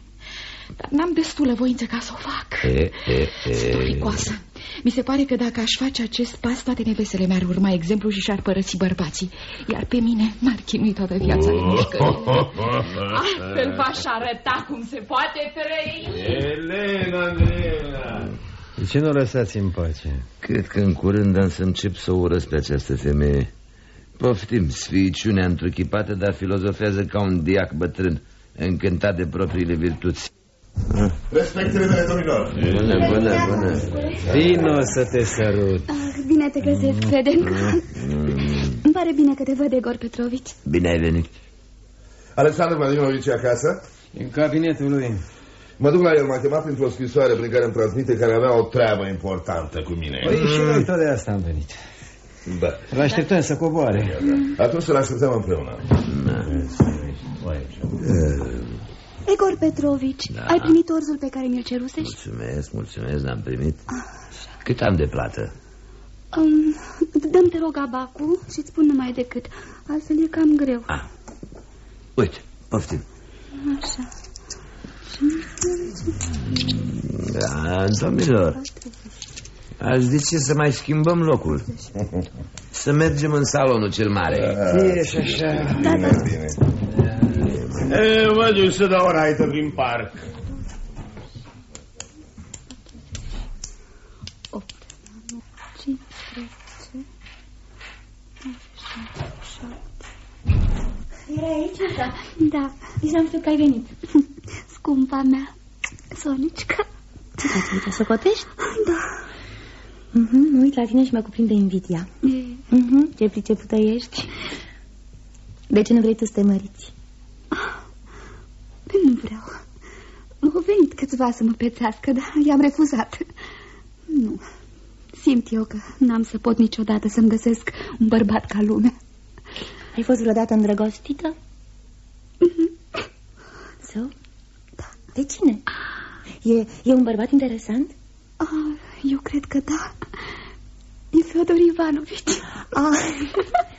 Dar n-am destulă voință ca să o fac. E, e, Sunt e. fricoasă. Mi se pare că dacă aș face acest pas, toate nevesele mi-ar urma exemplu și și-ar părăsi bărbații. Iar pe mine m-ar chinui toată viața de mișcările. Altfel v-aș arăta cum se poate trăi. Elena Andreevna! De ce nu o lăsați în pace? Cred că în curând am să încep să o urăsc pe această femeie. Poftim, sfiiciunea întruchipată, dar filozofează ca un diac bătrân, încântat de propriile virtuți. Respectele mele, domnilor. Bună, bună, bună. Vino să te sărut. Ah, bine te găsesc, Fedenca. Îmi pare bine că te văd, Egor Petrovici. Bine ai venit. Alexandru Vladimirovici e acasă? În cabinetul lui. Mă duc la el, m-a chemat într-o scrisoare prin care îmi transmite că avea o treabă importantă cu mine. Păi și noi tot de asta am venit. Da. Îl așteptăm să coboare. Atunci să-l așteptăm împreună. Egor Petrovici, Da. ai primit orzul pe care mi-l cerusești? Mulțumesc, mulțumesc, am primit. Cât am de plată? Um, dăm te rog abacul și-ți spun numai decât. Altfel e cam greu. Ah. Uite, poftim. Așa. Da, domnilor, aș zice să mai schimbăm locul. Să mergem în salonul cel mare. E și așa. Da, da. Bine. E, mă duc să dau o raită prin parc. 8, 9, 15, 7. Era aici? Da. Da, Nici n-am știut că ai venit. Scumpa mea, Sonicica. Fetiță, socotești? Da. Mhm, mă uit la tine și mă cuprinde invidia. E, Mhm, ce pricepută ești. De ce nu vrei tu să te măriți? nu vreau. Au venit câțiva să mă pețească, dar i-am refuzat. Nu. Simt eu că n-am să pot niciodată să-mi găsesc un bărbat ca lumea. Ai fost vreodată îndrăgostită? Mhm. Sau? Da. De cine? E, e un bărbat interesant? Ah, eu cred că da. E Feodor Ivanovici. Ah,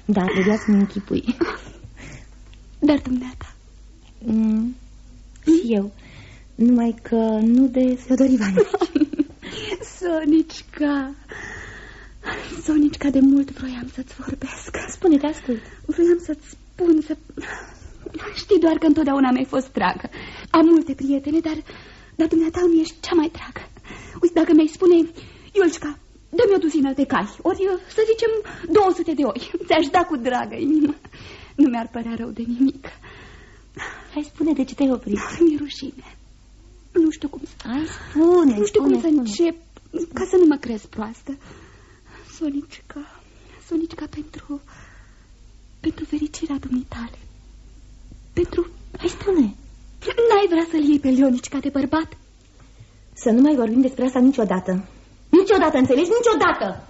da, trebuia să-mi închipui. Dar dumneata. Mm, și eu. Numai că nu de Feodor Ivanovici. Sonicica. Sonicica, de mult vroiam să-ți vorbesc. Spune, te ascult. Vroiam să-ți spun să... Știi doar că întotdeauna mi-ai fost dragă. Am multe prietene, dar, dar dumneata mi ești cea mai dragă. Uite, dacă mi-ai spune, Iulcica, dă-mi o duzină de cai, ori să zicem 200 de oi. Ți-aș da cu dragă inimă. Nu mi-ar părea rău de nimic. Hai spune de ce te-ai oprit. Mi-e rușine. Nu știu cum să... Hai, spune, Nu știu spune, cum să spune. încep ca să nu mă crezi proastă. Sonicica, Sonicica pentru... pentru fericirea dumitale. Pentru... Hai, spune. N-ai vrea să-l iei pe Leonicica de bărbat? Să nu mai vorbim despre asta niciodată. Niciodată, înțelegi? Niciodată!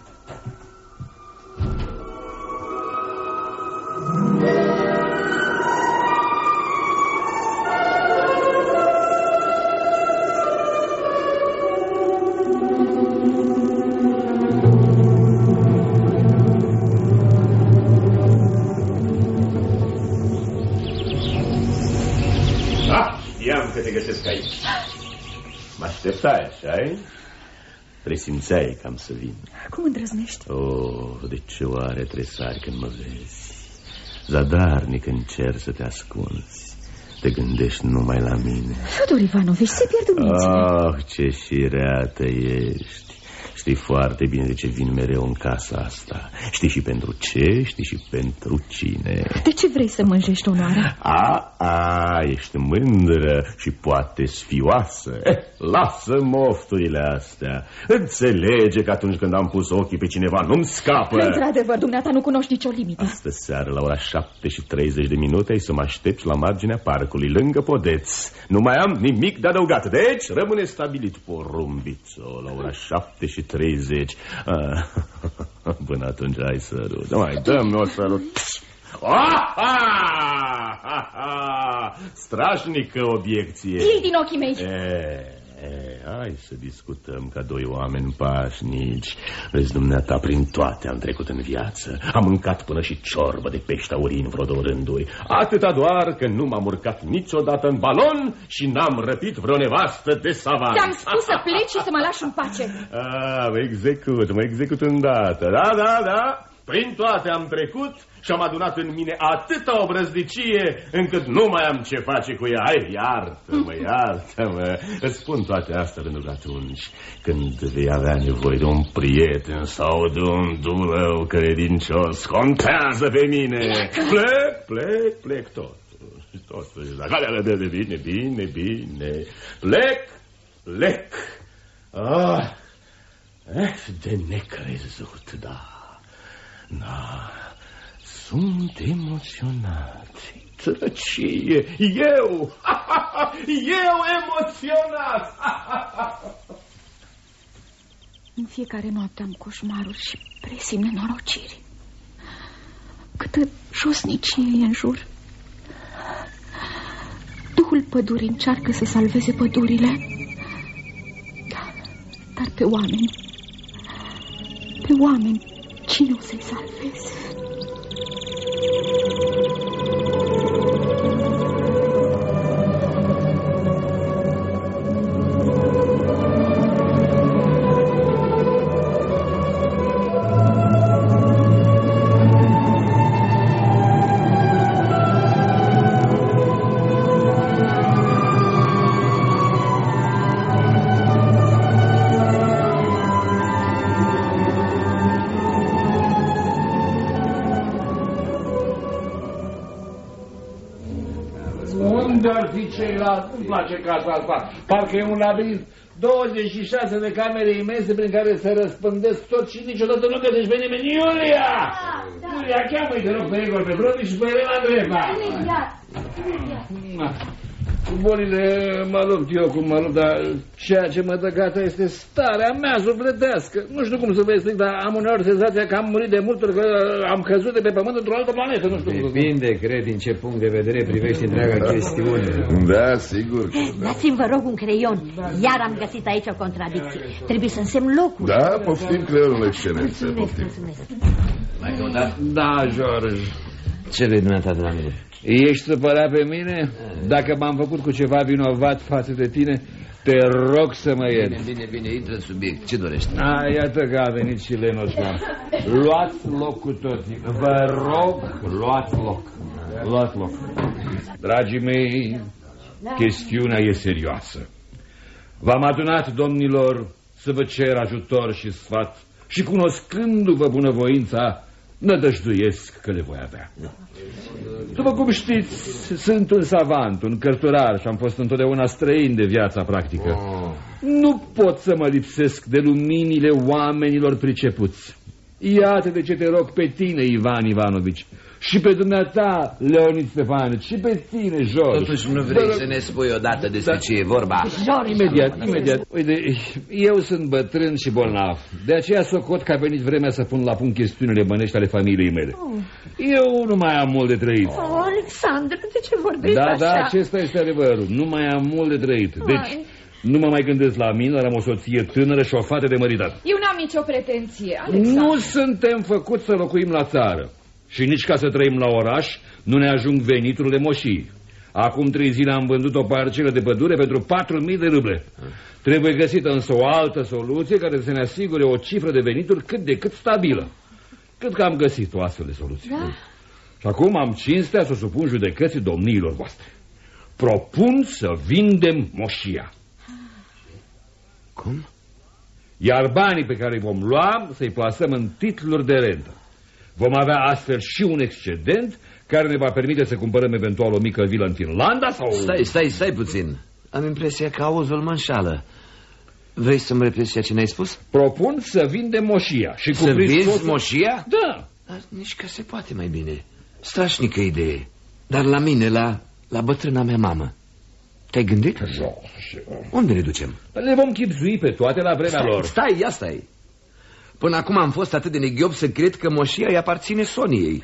Presimțeai că am să vin. Cum îndrăznești? Oh, de ce oare tresari când mă vezi? Zadarnic încerci să te ascunzi. Te gândești numai la mine. Fedor Ivanovici, se pierd mințile. Ah, ce șireată ești. Știi foarte bine de ce vin mereu în casa asta. Știi și pentru ce, știi și pentru cine. De ce vrei să mânjești onoarea? A, a, ești mândră și poate sfioasă. Eh, lasă mofturile astea. Înțelege că atunci când am pus ochii pe cineva nu-mi scapă. Într-adevăr, dumneata nu cunoști nicio limită. Astă seară, la ora 7 și 30 de minute, ai să mă aștepți la marginea parcului, lângă podeț. Nu mai am nimic de adăugat. Deci, rămâne stabilit porumbițo la ora 7 și 30. Ah, până atunci, hai să râd. Mai dăm o sărut. Ah, ah, ah, ah, strașnică obiecție. Iei din ochii mei. E, e, hai să discutăm ca doi oameni pașnici. Vezi, dumneata, prin toate am trecut în viață. Am mâncat până și ciorbă de pește aurin vreo două rânduri. Atâta doar că nu m-am urcat niciodată în balon și n-am răpit vreo nevastă de savan. Ți-am spus să pleci și să mă lași în pace. Ah, mă execut, mă execut îndată. Da, da, da. Prin toate am trecut și am adunat în mine atâta obrăznicie încât nu mai am ce face cu ea. Hai, iartă-mă, iartă-mă. Îți spun toate astea pentru că atunci când vei avea nevoie de un prieten sau de un dumneu credincios, contează pe mine. Plec, plec, plec tot. Tot, de bine, bine, bine. Plec, plec. Ah, eh, de necrezut, da. Da, sunt emoționat. Trăcie, eu, eu emoționat. În fiecare noapte am coșmaruri și presim nenorociri. Câtă josnicie e în jur. Duhul pădurii încearcă să salveze pădurile. Da, dar pe oameni, pe oameni, cine o să-i salveze? Unde ar fi ceilalți? Îmi place casa asta. Parcă e un labirint. 26 de camere imense prin care se răspândesc tot și niciodată nu găsești pe nimeni. Iulia! Iulia, cheamă-i, te rog, pe Igor Petrovici și pe Elena Andreeva. Imediat, imediat. Cu bolile mă lupt eu cum mă lupt, dar ceea ce mă dă gata este starea mea sufletească. Nu știu cum să vă explic, dar am uneori senzația că am murit de mult ori că am căzut de pe pământ într-o altă planetă. Nu știu cum să Depinde, cred, din ce punct de vedere privești întreaga chestiune. Da, sigur. că da. Dați-mi, vă rog, un creion. Iar am găsit aici o contradicție. Trebuie să însemn locul. Da, poftim creionul excelență, Mulțumesc, poftim. mulțumesc. Mai căutat? Da, George. Ce vrei dumneata de la mine? Ești supărat pe mine? Dacă m-am făcut cu ceva vinovat față de tine, te rog să mă Bine, ierți. bine, bine, intră în subiect. Ce dorești? A, iată că a venit și Lenos la. Luați loc cu toții. Vă rog, luați loc. Luați loc. Dragii mei, chestiunea e serioasă. V-am adunat, domnilor, să vă cer ajutor și sfat și cunoscându-vă bunăvoința, nădăjduiesc că le voi avea. După cum știți, sunt un savant, un cărturar și am fost întotdeauna străin de viața practică. Nu pot să mă lipsesc de luminile oamenilor pricepuți. Iată de ce te rog pe tine, Ivan Ivanovici, și pe dumneata, Leonid Stefanici, și pe tine, George. Totuși nu vrei să ne spui odată despre ce e vorba? George, Imediat, imediat. Uite, eu sunt bătrân și bolnav. De aceea socot că a venit vremea să pun la punct chestiunile bănești ale familiei mele. Eu nu mai am mult de trăit. Oh, Alexandru, de ce vorbești Da, așa? da, acesta este adevărul. Nu mai am mult de trăit. Deci, nu mă mai gândesc la mine, dar am o soție tânără și o fată de măritat. Eu n-am nicio pretenție, Alexandru. Nu suntem făcuți să locuim la țară. Și nici ca să trăim la oraș, nu ne ajung veniturile moșii. Acum trei zile am vândut o parcelă de pădure pentru 4.000 de ruble. Trebuie găsită însă o altă soluție care să ne asigure o cifră de venituri cât de cât stabilă. Cât că am găsit o astfel de soluție. Da? Și acum am cinstea să supun judecății domniilor voastre. Propun să vindem moșia. Cum? Iar banii pe care îi vom lua să-i plasăm în titluri de rentă. Vom avea astfel și un excedent care ne va permite să cumpărăm eventual o mică vilă în Finlanda sau... Stai, stai, stai puțin. Am impresia că auzul mă înșală. Vrei să-mi repeți ceea ce ne-ai spus? Propun să vindem moșia și Să cupriți vinzi soțul- moșia? Da. Dar nici că se poate mai bine. Strașnică idee. Dar la mine, la, la bătrâna mea mamă. Te-ai gândit? Unde ne ducem? Le vom chipzui pe toate la vremea Stai, lor. stai, ia stai. Până acum am fost atât de neghiob să cred că moșia îi aparține Soniei.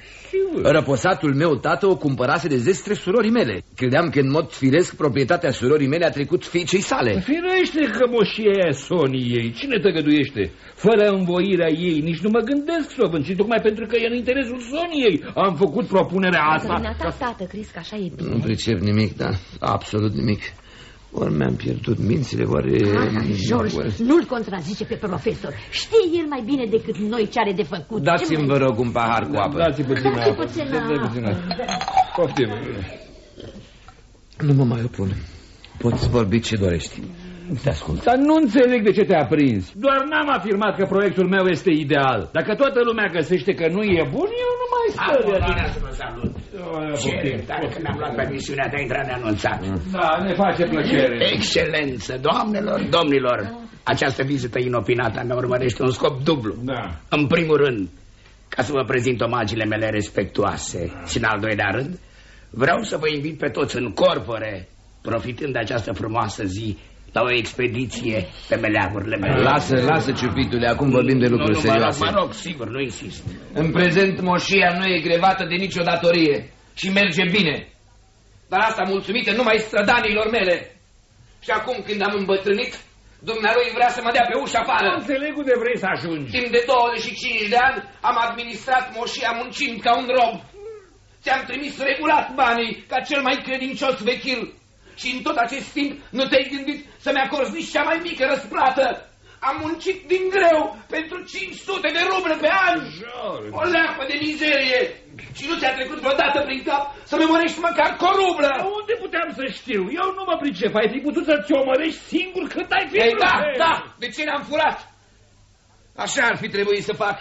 Răposatul meu tată o cumpărase de zestre surorii mele. Credeam că în mod firesc proprietatea surorii mele a trecut fiicei sale. Firește că moșia e a Soniei. Cine tăgăduiește? Fără învoirea ei, nici nu mă gândesc să o vând. Și tocmai pentru că e în interesul Soniei am făcut propunerea asta. Dumneata, tată, crezi că așa e Nu bine? pricep nimic, da, absolut nimic. Ori mi-am pierdut mințile, oare... Ah, George, nu-l contrazice pe profesor. Știe el mai bine decât noi ce are de făcut. Dați-mi, Ce vă rog, un pahar cu apă. Dați puțin Dați apă. puțin Dați apă. puțin apă. Poftim. Nu mă mai opun. Poți vorbi ce dorești. Te ascult. Dar nu înțeleg de ce te-a prins. Doar n-am afirmat că proiectul meu este ideal. Dacă toată lumea găsește că nu e bun, eu nu mai stau de Apolona să vă salut. Ce tare că ne-am luat pe misiunea de a intra neanunțat. Da, ne face plăcere. Excelență, doamnelor, domnilor, această vizită inopinată mea urmărește un scop dublu. Da. În primul rând, ca să vă prezint omagile mele respectuoase și în al doilea rând, vreau să vă invit pe toți în corpore, profitând de această frumoasă zi, la o expediție pe meleagurile mele. Lasă, lasă, ciupitule, acum vorbim de lucruri nu, nu, mă rog, serioase. mă rog, sigur, nu insist. În prezent, moșia nu e grevată de nicio datorie și merge bine. Dar asta mulțumită numai strădanilor mele. Și acum când am îmbătrânit, dumnealui vrea să mă dea pe ușa afară. Înțeleg unde vrei să ajungi. Timp de 25 de ani am administrat moșia muncind ca un rob. Ți-am trimis regulat banii ca cel mai credincios vechil. Și în tot acest timp nu te-ai gândit să-mi acorzi nici cea mai mică răsplată. Am muncit din greu pentru 500 de ruble pe an. O leapă de mizerie. Și nu ți-a trecut vreodată prin cap să memorești măcar cu o rublă. Dar unde puteam să știu? Eu nu mă pricep. Ai fi putut să-ți omărești singur cât ai fi Ei, vrut. da, da, de ce ne-am furat? Așa ar fi trebuit să fac.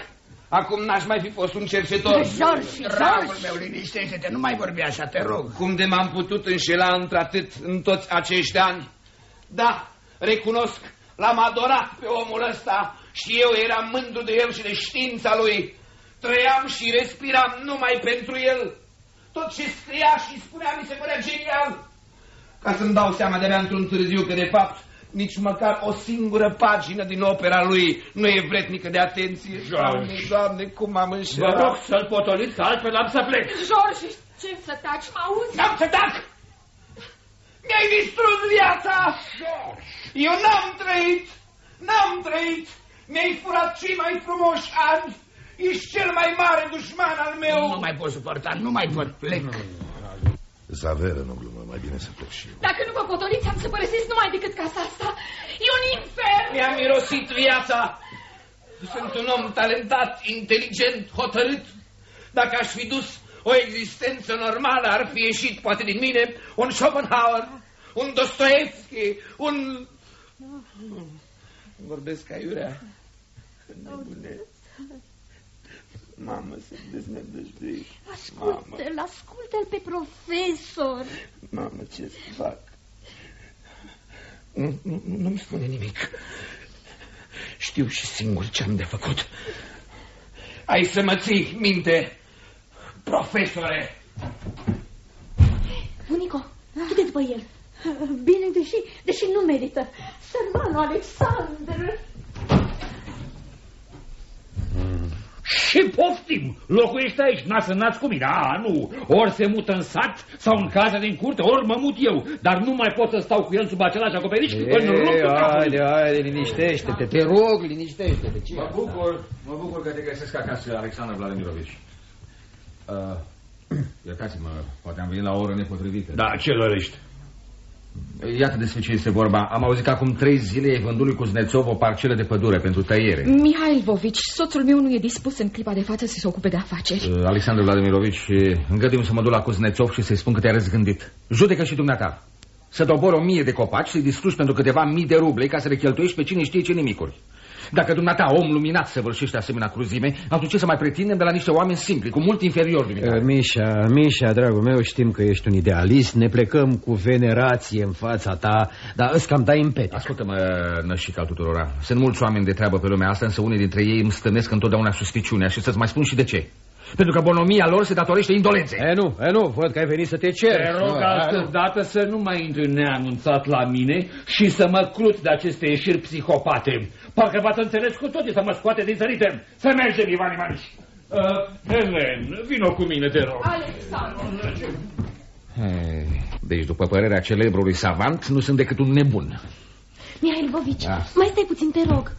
Acum n-aș mai fi fost un cercetor. George, Dragul George. meu, liniștește-te, nu mai vorbi așa, te rog. Cum de m-am putut înșela într-atât în toți acești ani? Da, recunosc, L-am adorat pe omul ăsta și eu eram mândru de el și de știința lui. Trăiam și respiram numai pentru el. Tot ce scria și spunea mi se părea genial. Ca să-mi dau seama de-abia într-un târziu că, de fapt, nici măcar o singură pagină din opera lui nu e vretnică de atenție. Doamne, doamne, cum am Vă înșelat. rog să-l potoliți, că altfel am să plec. George, ce să taci, mă auzi? N-am să tac! Mi-ai distrus viața! Eu n-am trăit! N-am trăit! Mi-ai furat cei mai frumoși ani! Ești cel mai mare dușman al meu! Nu mai pot suporta, nu mai pot, plec. Zaveră, nu glumă, mai bine să plec și eu. Dacă nu vă potoliți, am să părăsesc numai decât casa asta. E un infern! Mi-a mirosit viața! Sunt un om talentat, inteligent, hotărât. Dacă aș fi dus o existență normală, ar fi ieșit poate din mine un Schopenhauer, un Dostoevski, un... Vorbesc aiurea. Nebune. Mamă, se deznădăjduiești. Ascultă-l, ascultă-l pe profesor. Mamă, ce să fac? Nu, nu, nu-mi spune nimic. Știu și singur ce am de făcut. Ai să mă ții minte, profesore. Bunico, du-te după el. Bine, deși, deși nu merită. Sărmanul Alexandru. Și poftim, locuiești aici, n-a să nați cu mine, a, nu, ori se mută în sat sau în casa din curte, ori mă mut eu, dar nu mai pot să stau cu el sub același acoperiș, îmi rup Ei, capul. haide, haide, liniștește-te, te rog, liniștește-te. Ce? Mă bucur, mă bucur că te găsesc acasă, Alexandru Vladimirovici. Uh, iertați-mă, poate am venit la o oră nepotrivită. Da, ce lărești? Iată despre ce este vorba. Am auzit că acum trei zile ai vândut lui Kuznetsov o parcelă de pădure pentru tăiere. Mihail Vovici, soțul meu nu e dispus în clipa de față să se ocupe de afaceri. Uh, Alexandru Vladimirovici, îngădim să mă duc la Kuznetsov și să-i spun că te-ai răzgândit. Judecă și dumneata. Să dobori o mie de copaci, să-i distrugi pentru câteva mii de ruble ca să le cheltuiești pe cine știe ce nimicuri. Dacă dumneata, om luminat, săvârșește asemenea cruzime, atunci ce să mai pretindem de la niște oameni simpli, cu mult inferior dumitale? Uh, Mișa, Mișa, dragul meu, știm că ești un idealist, ne plecăm cu venerație în fața ta, dar îți cam dai în pete. Ascultă-mă, nășic al tuturora. Sunt mulți oameni de treabă pe lumea asta, însă unii dintre ei îmi stănesc întotdeauna suspiciunea și să-ți mai spun și de ce. Pentru că bonomia lor se datorește indolenței. E, nu, e, nu, văd că ai venit să te ceri. Te rog Nu, altă e, nu. dată să nu mai intri neanunțat la mine și să mă clut de aceste ieșiri psihopate. Parcă v-ați înțeles cu toții să mă scoate din sărite. Să mergem, Ivan Ivaniș. Uh, Helen, vino cu mine, te rog. Alexandru! Hei, Deci, după părerea celebrului savant, nu sunt decât un nebun. Mihail Vovici, Da. mai stai puțin, te rog.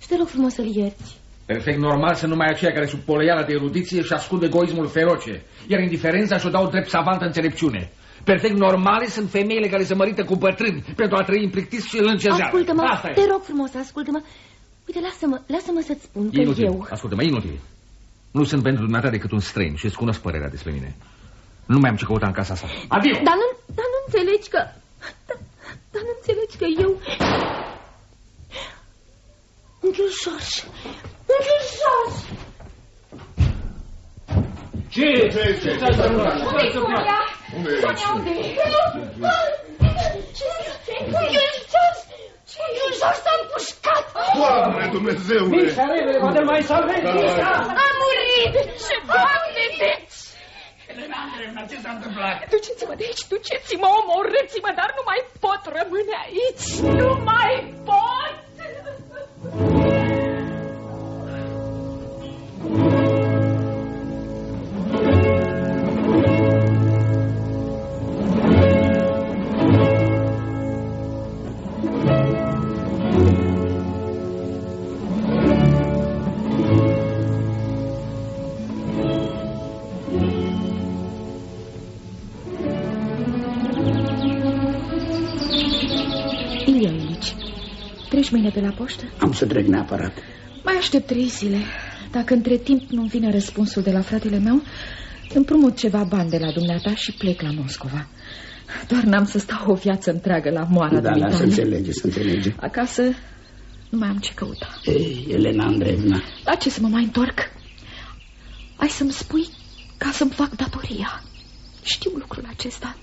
Și te rog frumos să-l ierți. Perfect normal să numai aceia care sub poleiala de erudiție și ascund egoismul feroce, iar indiferența și-o dau drept savantă înțelepciune. Perfect normale sunt femeile care se mărită cu bătrâni pentru a trăi în plictis și îl încezeală. Ascultă-mă, Asta e. te rog frumos, ascultă-mă. Uite, lasă-mă, lasă-mă să-ți spun că Inutil. eu... Ascultă-mă, inutil. Nu sunt pentru dumneata decât un străin și îți cunosc părerea despre mine. Nu mai am ce căuta în casa asta. Adio! Dar nu, dar nu înțelegi că... Dar, dar nu înțelegi că eu... Unchiul George! Unchiul George! Ce? Ce? Ce? Ce? Unde-i Sonia? Sonia, unde e? Unchiul George! Unchiul George s-a împușcat! Doamne Dumnezeule! Mișa, repede, poate mai salvezi, Mișa! A murit! Și doamne, deci! Elena Andreevna, ce s-a întâmplat? Duceți-mă de aici, duceți-mă, omorâți-mă, dar nu mai pot rămâne aici. Nu mai pot! Treci mâine pe la poștă? Am să trec neapărat. Mai aștept trei zile. Dacă între timp nu vine răspunsul de la fratele meu, împrumut ceva bani de la dumneata și plec la Moscova. Doar n-am să stau o viață întreagă la moara Da, da, dumitale. se înțelege, se înțelege. Acasă nu mai am ce căuta. Ei, Elena Andreevna, La ce să mă mai întorc? Ai să-mi spui ca să-mi fac datoria. Știu lucrul acesta.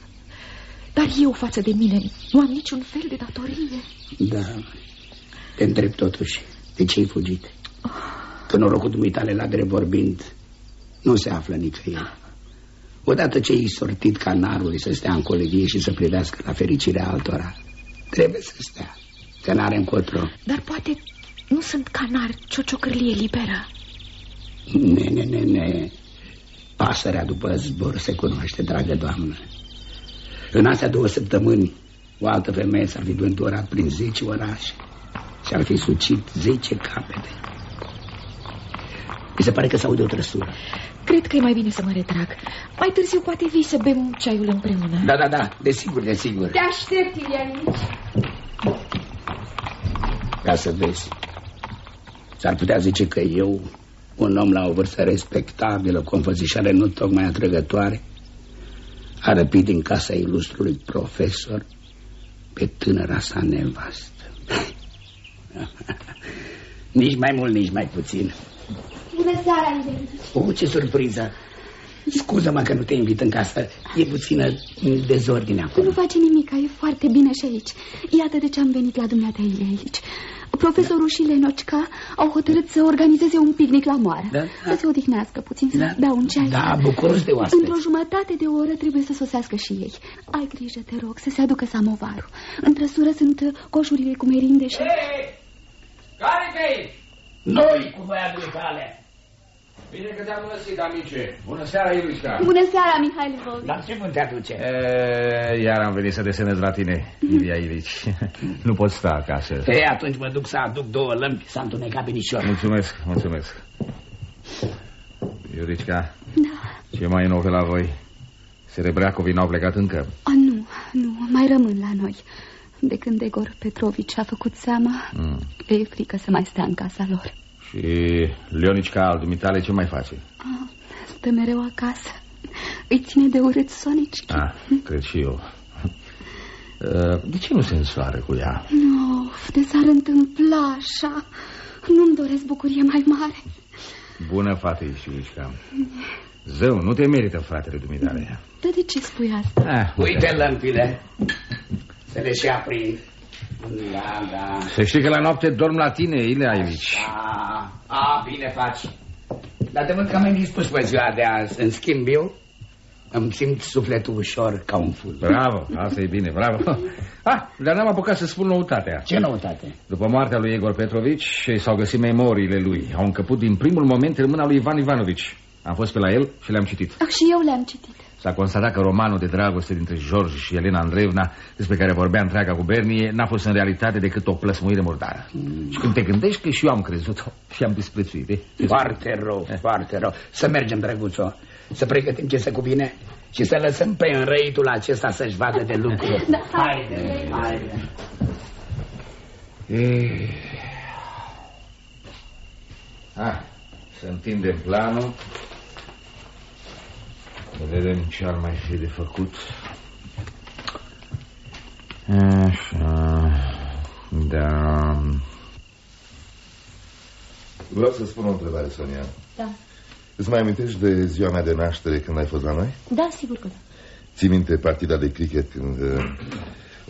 Dar eu față de mine nu am niciun fel de datorie. da, Te întreb totuși, de ce ai fugit? Că norocul dumitale la drept vorbind nu se află nicăieri. Odată ce i sortit canarului să stea în colegie și să privească la fericirea altora, trebuie să stea, că n-are încotro. Dar poate nu sunt canar, ci o ciocârlie liberă. Ne, ne, ne, ne. Pasărea după zbor se cunoaște, dragă doamnă. În astea două săptămâni, o altă femeie s-ar fi vânturat prin zece orașe și ar fi sucit zece capete. Mi se pare că s-aude o trăsură. Cred că e mai bine să mă retrag. Mai târziu poate vii să bem ceaiul împreună. Da, da, da, desigur, desigur. Te aștept, Ilianici. Ca să vezi. S-ar putea zice că eu, un om la o vârstă respectabilă, cu o înfățișare nu tocmai atrăgătoare, a răpit din casa ilustrului profesor pe tânăra sa nevastă. nici mai mult, nici mai puțin. Bună seara, Ilianici. O, ce surpriză! Scuză-mă că nu te invit în casă. E puțină dezordine acolo. Nu face nimic, e foarte bine și aici. Iată de ce am venit la dumneata aici. Profesorul și Lenocica au hotărât să organizeze un picnic la moară. Da? Să se odihnească puțin, să Da. bea un ceai. Da, bucuros de oaspeți. Într-o jumătate de oră trebuie să sosească și ei. Ai grijă, te rog, să se aducă samovarul. În trăsură sunt uh, coșurile cu merinde și... Care pe aici? Noi cu voia dumitale. Bine că te-am găsit, amice. Bună seara, Iulișca. Bună seara, Mihail Lvovici. Dar ce mânt te aduce? E, iar am venit să desenez la tine, Ilia Ilici. nu pot sta acasă. E, atunci mă duc să aduc două lămpi, s-a întunecat binișor. Mulțumesc, mulțumesc. Iurișca, Da. ce mai e nou pe la voi? Serebreacovii n-au plecat încă. A, nu, nu, mai rămân la noi. De când Egor Petrovici a făcut seama, Mm. le e frică să mai stea în casa lor. Și Leonicca al dumitale ce mai face? Ah, stă mereu acasă. Îi ține de urât Sonici. Ah, cred și eu. Uh, De ce nu se însoară cu ea? Of, de s-ar întâmpla așa. Nu-mi doresc bucurie mai mare. Bună fată ești, Iulișca. Zău, nu te merită fratele dumitale. Dar de ce spui asta? Ah, Uite lămpile. Să le și aprind. Da, da. Să știi că la noapte dorm la tine, Ilea Ilici. A, a, bine faci. Dar de mult că am indispus pe ziua de azi. În schimb eu îmi simt sufletul ușor ca un ful. Bravo, asta e bine, bravo. Ah, dar n-am apucat să spun noutatea. Ce noutate? După moartea lui Egor Petrovici s-au găsit memoriile lui. Au încăput din primul moment în mâna lui Ivan Ivanovici. Am fost pe la el și le-am citit. Ah, și eu le-am citit. S-a constatat că romanul de dragoste dintre George și Elena Andreevna, despre care vorbea întreaga gubernie, n-a fost în realitate decât o plăsmuire murdară. Mm. Și când te gândești că și eu am crezut-o și am disprețuit, eh? Foarte rău, foarte rău. Să mergem, drăguțo, să pregătim ce se cuvine și să lăsăm pe înrăitul acesta să-și vadă de lucru. Da, haide, haide. Eh. Ah, să întindem planul. Să vedem ce ar mai fi de făcut. Așa. Da. Vreau să spun o întrebare, Sonia. Da. Îți mai amintești de ziua mea de naștere când ai fost la noi? Da, sigur că da. Ții minte partida de cricket când... uh,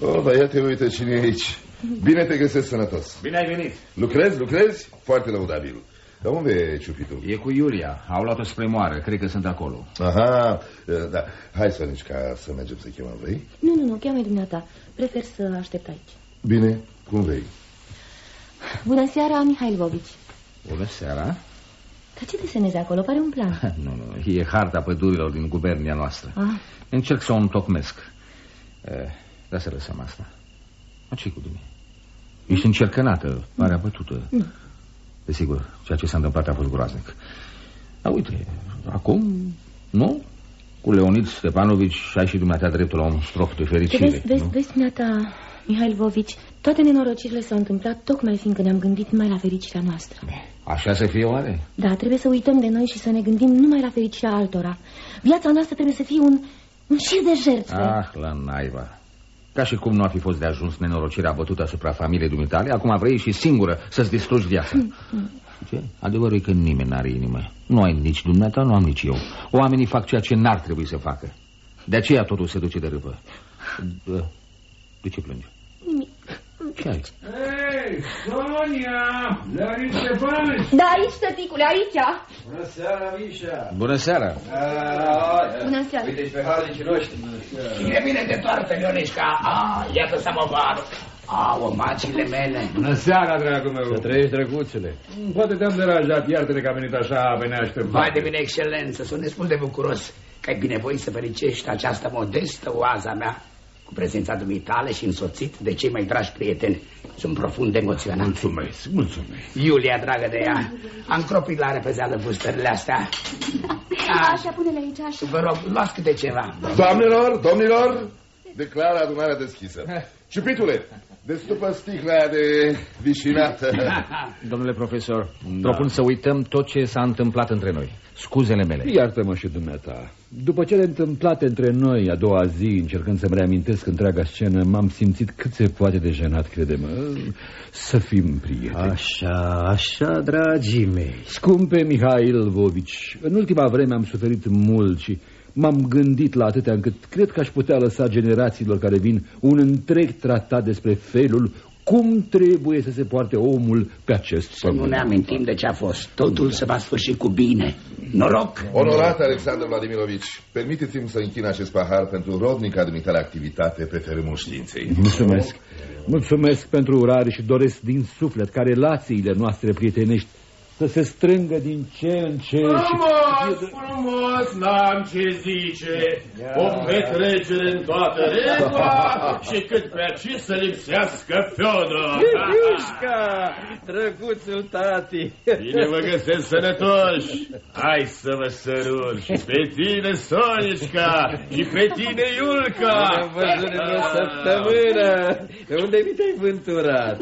Oh, dar ia te uite cine e aici. Bine te găsesc sănătos. Bine ai venit. Lucrezi, lucrezi? Foarte lăudabil. Dar unde e ciupitul? E cu Iulia. Au luat-o spre moară. Cred că sunt acolo. Aha, uh, da. Hai, Sonici, să mergem să chemăm, vrei? Nu, nu, nu, cheamă dumneata. Prefer să aștept aici. Bine, cum vrei. Bună seara, Mihail Vovici. Bună seara. Dar ce desenezi acolo? Pare un plan. Nu, nu, e harta pădurilor din gubernia noastră. Ah, Încerc să o întocmesc. Eh, Dar să lăsăm asta. Ma ce cu dumneavoastră? Ești încercănată, pare abătută. Nu. Desigur, ceea ce s-a întâmplat a fost groaznic. Dar uite, acum, nu? Cu Leonid Stepanovici ai și dumneata dreptul la un strop de Ce fericire. vezi, vezi, nu? vezi, dumneata, Mihail Vovici, toate nenorocirile s-au întâmplat tocmai fiindcă ne-am gândit numai la fericirea noastră. Așa să fie oare? Da, trebuie să uităm de noi și să ne gândim numai la fericirea altora. Viața noastră trebuie să fie un, un șir de jertfe. Ah, la naiba. Ca și cum nu ar fi fost de ajuns nenorocirea bătută asupra familiei dumitale, acum vrei și singură să-ți distrugi viața. Ce? Adevărul e că nimeni n-are inimă. Nu ai nici dumneata, nu am nici eu. Oamenii fac ceea ce n-ar trebui să facă. De aceea totul se duce de râpă. De, de ce plângi? Nimic. Ce ai? Ei, Hei, Sonia! Leonid Ștefanovici! Da, aici, tăticule, aici. Bună seara, Mișa! Bună seara! Bună seara. Uite-și pe harnicii noștri. Cine vine de toartă, Leonișca? Ah, iată samovarul. Au, macile mele. Bună seara, dragul meu! Să trăiești, drăguțele. Poate te-am deranjat, iartă-ne că am venit așa pe neașteptat. Vai de mine, excelență, sunt destul de bucuros că ai binevoit să fericești această modestă oaza mea cu prezența dumitale și însoțit de cei mai dragi prieteni. Sunt profund emoționat. Mulțumesc, mulțumesc. Iulia, dragă de ea, am cropit la repezeală gustările astea. Așa, pune-le aici, așa. Vă rog, luați câte ceva. Doamnelor, domnilor, declar adunarea deschisă. Ciupitule, destupă sticla aia de vișinată. Domnule profesor, propun să uităm tot ce s-a întâmplat între noi. Scuzele mele. Iartă-mă și dumneata. După cele întâmplate între noi a doua zi, încercând să-mi reamintesc întreaga scenă, m-am simțit cât se poate de jenat, crede-mă, să fim prieteni. Așa, așa, dragii mei. Scumpe Mihail Vovici, în ultima vreme am suferit mult și m-am gândit la atâtea încât cred că aș putea lăsa generațiilor care vin un întreg tratat despre felul cum trebuie să se poarte omul pe acest Să nu pământ. ne amintim de ce a fost. Totul se va sfârși cu bine. Noroc! Onorat Alexandru Vladimirovici, permiteți-mi să închin acest pahar pentru rodnica dumitale activitate pe terenul științei. Mulțumesc. Mulțumesc pentru urare și doresc din suflet ca relațiile noastre prietenești să se strângă din ce în ce și... Frumos, frumos, n-am ce zice. O petrecere în toată regula și cât pe aici să lipsească Fiodor. Mișca, drăguțul tati. Bine vă găsesc sănătoși. Hai să vă sărut și pe tine, Sonișca, și pe tine, Iulca. Am văzut în o săptămână. Pe unde mi te-ai vânturat?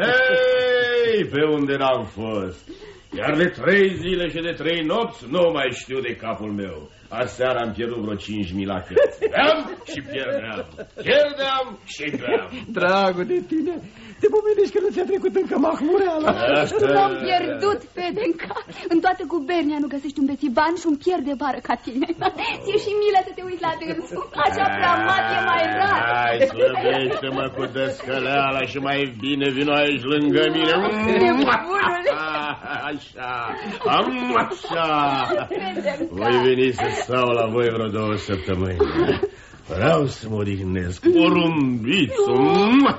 Hei, pe unde n-am fost. Iar de trei zile și de trei nopți nu mai știu de capul meu. Aseară am pierdut vreo cinci mii la cărți. Beam și pierdeam. Pierdeam și beam. Dragul de tine, te pomenești că nu ți-a trecut încă mahmureala. L-am pierdut, Fedenca. În toată gubernia nu găsești un bețivan și un pier de bară ca tine. Ție și milă să te uiți la dânsul. Așa prea mat e mai rar. Hai, slăbește-mă cu descăleala și mai bine vino aici lângă mine. Nebunule. Așa, am așa. Voi veni să stau la voi vreo două săptămâni. Vreau să mă odihnesc. Porumbițu.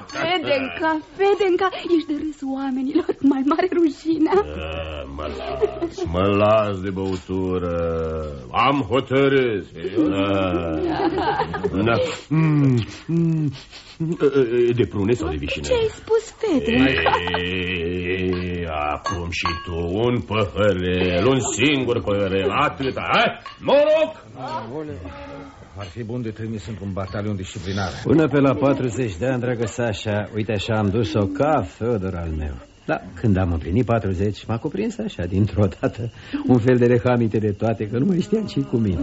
Fedenca, Fedenca, ești de râsul oamenilor. Mai mare rușinea. Da, Mă las, mă las de băutură. Am hotărât. Da. Da. Mm, mm. De prune sau de vișine? Ce ai spus, Fedenca? Ei, Acum și tu, un păhărel, un singur păhărel, atâta, hai? Noroc! Ar fi bun de trimis într-un batalion disciplinar. Până pe la 40 de ani, dragă Sasha, uite așa am dus-o ca Fedor al meu. Da, când am împlinit 40, m-a cuprins așa, dintr-o dată, un fel de rehamite de toate, că nu mai știam ce cu mine.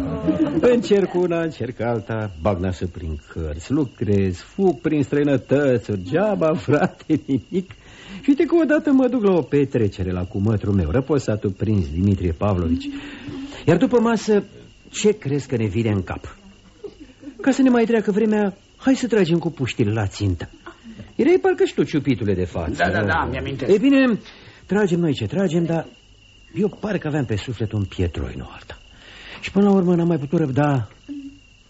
Încerc una, încerc alta, bag nasul prin cărți, lucrez, fug prin străinătăți, geaba, frate, nimic. Și uite că odată mă duc la o petrecere la cumătru meu, răposatul prins Dimitrie Pavlovici. Iar după masă, ce crezi că ne vine în cap? Ca să ne mai treacă vremea, hai să tragem cu puștile la țintă. Erai parcă și tu, ciupitule de față. Da, da, da, mi-amintesc. E bine, tragem noi ce tragem, dar eu parcă aveam pe suflet un pietroi, nu alta. Și până la urmă n-am mai putut răbda.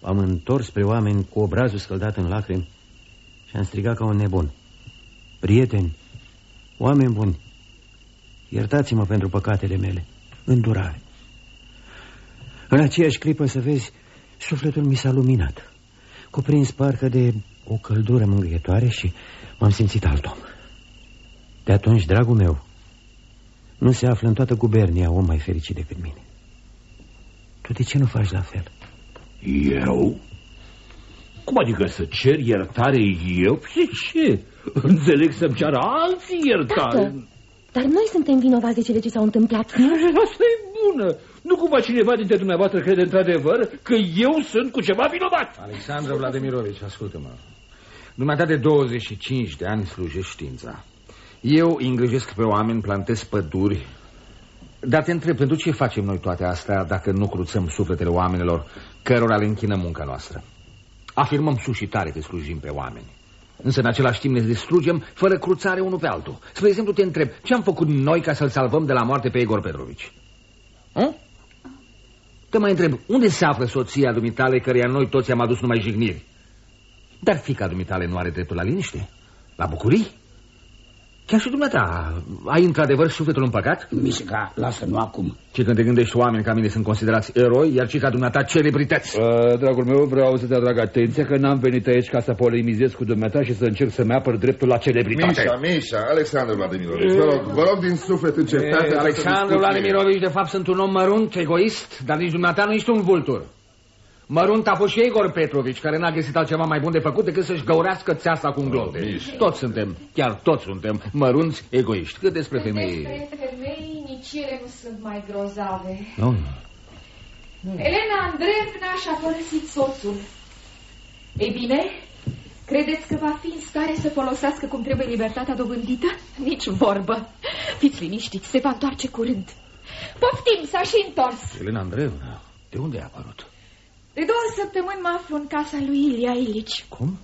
Am întors spre oameni cu obrazul scăldat în lacrimi și am strigat ca un nebun. Prieteni, oameni buni, iertați-mă pentru păcatele mele, îndurare. În aceeași clipă să vezi, sufletul mi s-a luminat, cuprins parcă de o căldură mângâietoare și m-am simțit alt om. De atunci, dragul meu, nu se află în toată gubernia om mai fericit decât mine. Tu de ce nu faci la fel? Eu? Cum adică să cer iertare eu? De ce? Înțeleg să-mi ceară alții iertare. Tată, dar noi suntem vinovați de cele ce s-au întâmplat. Asta e bună. Nu cumva cineva dintre dumneavoastră crede într-adevăr că eu sunt cu ceva vinovat. Alexandru Vladimirovici, ascultă-mă. Dumneata de 25 de ani slujești știința. Eu îngrijesc pe oameni, plantez păduri. Dar te întreb, pentru ce facem noi toate astea dacă nu cruțăm sufletele oamenilor cărora le închinăm munca noastră? Afirmăm sus și tare că slujim pe oameni. Însă în același timp ne distrugem fără cruțare unul pe altul. Spre exemplu, te întreb, ce am făcut noi ca să-l salvăm de la moarte pe Igor Petrovici? Hă? Te mai întreb, unde se află soția dumitale căreia noi toți am adus numai jigniri? Dar fica dumitale nu are dreptul la liniște? La bucurii? Chiar și dumneata, ai într-adevăr sufletul împăcat? Mișca, lasă, nu acum. Ce când te gândești oameni ca mine sunt considerați eroi, iar cei ca dumneata celebrități. Uh, dragul meu, vreau să te atrag atenția că n-am venit aici ca să polemizez cu dumneata și să încerc să-mi apăr dreptul la celebritate. Mișa, Mișa, Alexandru Vladimirovici, vă rog, vă rog din suflet încetați. E, Alexandru Vladimirovici, de fapt, sunt un om mărunt, egoist, dar nici dumneata nu ești un vultur. Mărunt a fost și Igor Petrovici, care n-a găsit altceva mai bun de făcut decât să-și găurească țeasa cu un glonde. Toți suntem, chiar toți suntem, mărunți egoiști. Cât despre femei... Despre femei, nici ele nu sunt mai grozave. Nu? Elena Andreevna și-a părăsit soțul. Ei bine, credeți că va fi în stare să folosească cum trebuie libertatea dobândită? Nici vorbă. Fiți liniștiți, se va întoarce curând. Poftim, s-a și întors. Elena Andreevna, de unde a apărut? De două săptămâni mă aflu în casa lui Ilia Ilici. Cum?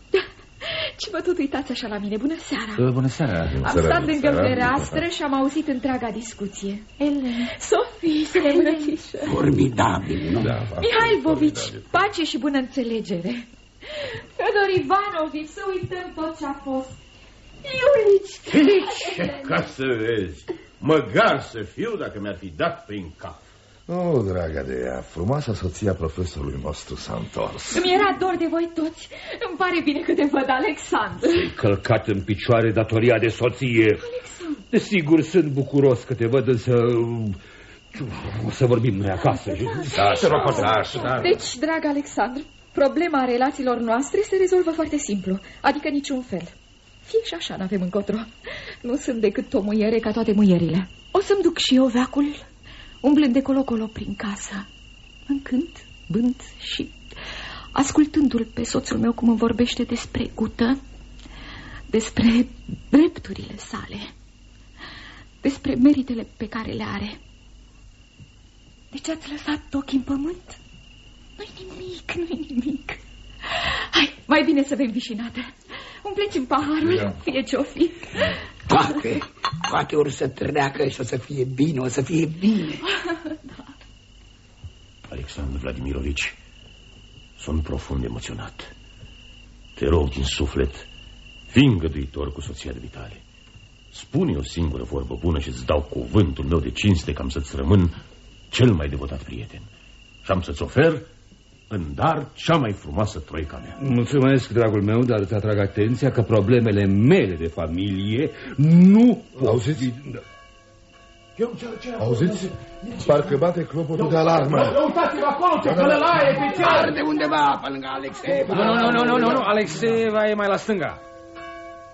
Ce vă tot uitați așa la mine? Bună seara! Uh, bună seara! Am stat lângă fereastră și am auzit întreaga discuție. Elena. Sofie, se mânățișă. Formidabil, nu? Da, Mihail Vovici, pace și bună înțelegere. Fedor Ivanovici, să uităm tot ce a fost. Iulici! Ce ca să vezi! Măgar să fiu dacă mi-ar fi dat prin cap. Oh, draga de ea, frumoasa soția profesorului nostru s-a întors. Îmi era dor de voi toți. Îmi pare bine că te văd, Alexandru. Ai călcat în picioare datoria de soție. Alexandru. Desigur, sunt bucuros că te văd, însă... O să vorbim noi acasă. Da, să rog, da, Deci, drag Alexandru, problema relațiilor noastre se rezolvă foarte simplu, adică niciun fel. Fie și așa n-avem încotro. Nu sunt decât o muiere ca toate muierile. O să-mi duc și eu veacul umblând de colo-colo prin casă, încânt, bând și ascultându-l pe soțul meu cum îmi vorbește despre gută, despre drepturile sale, despre meritele pe care le are. De ce ați lăsat ochii în pământ? Nu-i nimic, nu-i nimic. Hai, mai bine să bem vișinată. Umpleți-mi paharul, Da. fie ce-o fi. Toate, toate or să treacă și o să fie bine, o să fie bine. Alexandru Vladimirovici, sunt profund emoționat. Te rog din suflet, fii îngăduitor cu soția de vitale. Spune o singură vorbă bună și îți dau cuvântul meu de cinste că am să-ți rămân cel mai devotat prieten. Și am să-ți ofer în dar cea mai frumoasă troica mea. Mulțumesc, dragul meu, dar îți atrag atenția că problemele mele de familie nu pot Auziți? fi... Auziți? Parcă bate clopotul de alarmă. Uitați-vă acolo ce călălaie pe cer! Arde undeva pe lângă Alexeva. Nu, nu, nu, nu, nu, nu, Alexeva e mai la stânga.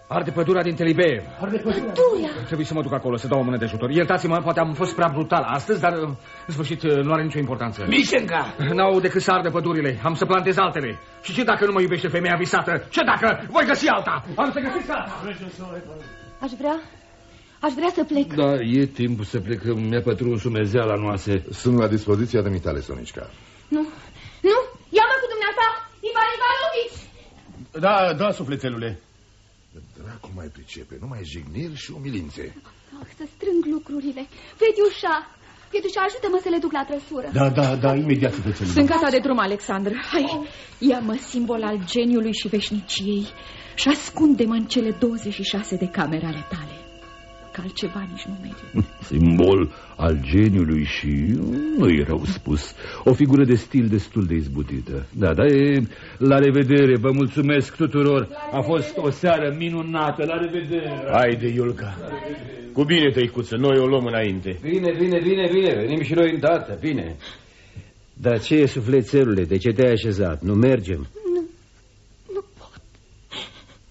Arde pădurea din Telibeev. Pădurea! Trebuie să mă duc acolo, să dau o mână de ajutor. Iertați-mă, poate am fost prea brutal astăzi, dar în sfârșit nu are nicio importanță. Mișenca! N-au decât să ardă pădurile. Am să plantez altele. Și ce dacă nu mă iubește femeia visată? Ce dacă voi găsi alta? Am să găsiți alta. Aș vrea... Aș vrea să plec. Da, e timpul să plecăm. Mi-a pătruns umezeala noastră. Sunt la dispoziția de mitale, Sonicca. Nu, nu, ia-mă cu dumneata, Ivan Ivanovici! Da, da, sufletelule. Dracu mai pricepe, numai jigniri și umilințe. Ah, să strâng lucrurile. Fetiușa, Fetiușa, ajută-mă să le duc la trăsură. Da, da, da, imediat sufletelule. Sunt gata de drum, Alexandru. Hai, ia-mă simbol al geniului și veșniciei și ascunde-mă în cele 26 de camere ale tale. Că altceva nici nu merge. Simbol al geniului și nu e rău spus. O figură de stil destul de izbutită. Da, da, e... La revedere, vă mulțumesc tuturor. A fost o seară minunată, la revedere. Haide, Iulca. Cu bine, tăicuță, noi o luăm înainte. Bine, bine, bine, bine, venim și noi îndată, bine. Dar ce e sufletelule, de ce te-ai așezat? Nu mergem. Nu pot.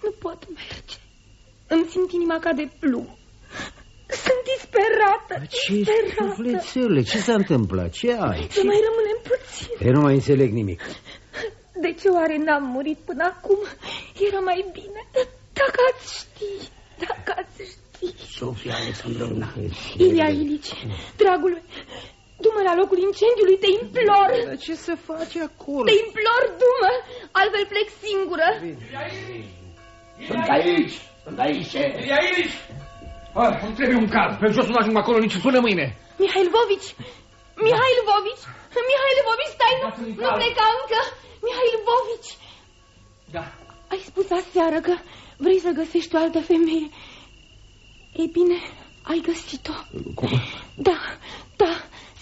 Nu pot merge. Îmi simt inima ca de plumb. Sunt disperată, Ce disperată. sufletelule, ce s-a întâmplat? Ce ai? Să mai rămânem puțin. Eu nu mai înțeleg nimic. De ce oare n-am murit până acum? Era mai bine. Dacă ați ști, dacă ați ști. Sofia Alexandrovna. Ilia Ilici, dragul meu, du-mă la locul incendiului, te implor. Dar ce să faci acolo? Te implor, du-mă, altfel plec singură. Sunt aici! Sunt aici! E aici! Ah, îmi trebuie un card. Pe jos nu ajung acolo nici sună mâine. Mihail Vovici! Mihail Vovici! Mihail Vovici, stai, nu, nu pleca încă! Mihail Vovici! Da. Ai spus aseară că vrei să găsești o altă femeie. Ei bine, ai găsit-o. Cum? Da, da,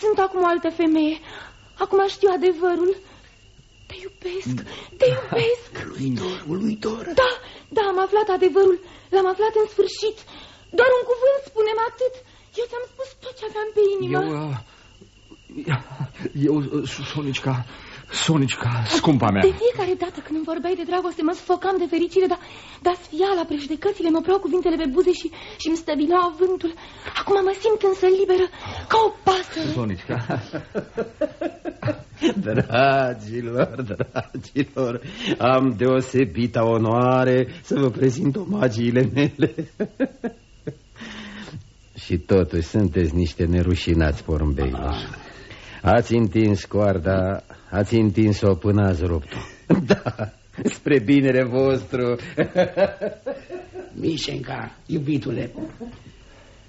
sunt acum o altă femeie. Acum știu adevărul. Te iubesc, te iubesc. Uluitor, uluitor. Da, da, am aflat adevărul. L-am aflat în sfârșit. Doar un cuvânt, spunem atât. Eu ți-am spus tot ce aveam pe inimă. Eu... Uh, eu, uh, Sonicica, Sonicica, scumpa mea. De fiecare dată când îmi vorbeai de dragoste, mă sfocam de fericire, dar, dar sfiala, prejudecățile mă preau cuvintele pe buze și, și îmi stăbilau avântul. Acum mă simt însă liberă, ca o pasăre. Sonicica. Dragilor, dragilor, am deosebita onoare să vă prezint omagiile mele. Și totuși sunteți niște nerușinați porumbeilor. Ați întins coarda, ați întins-o până ați rupt-o. Da, spre binele vostru. Mișenca, iubitule,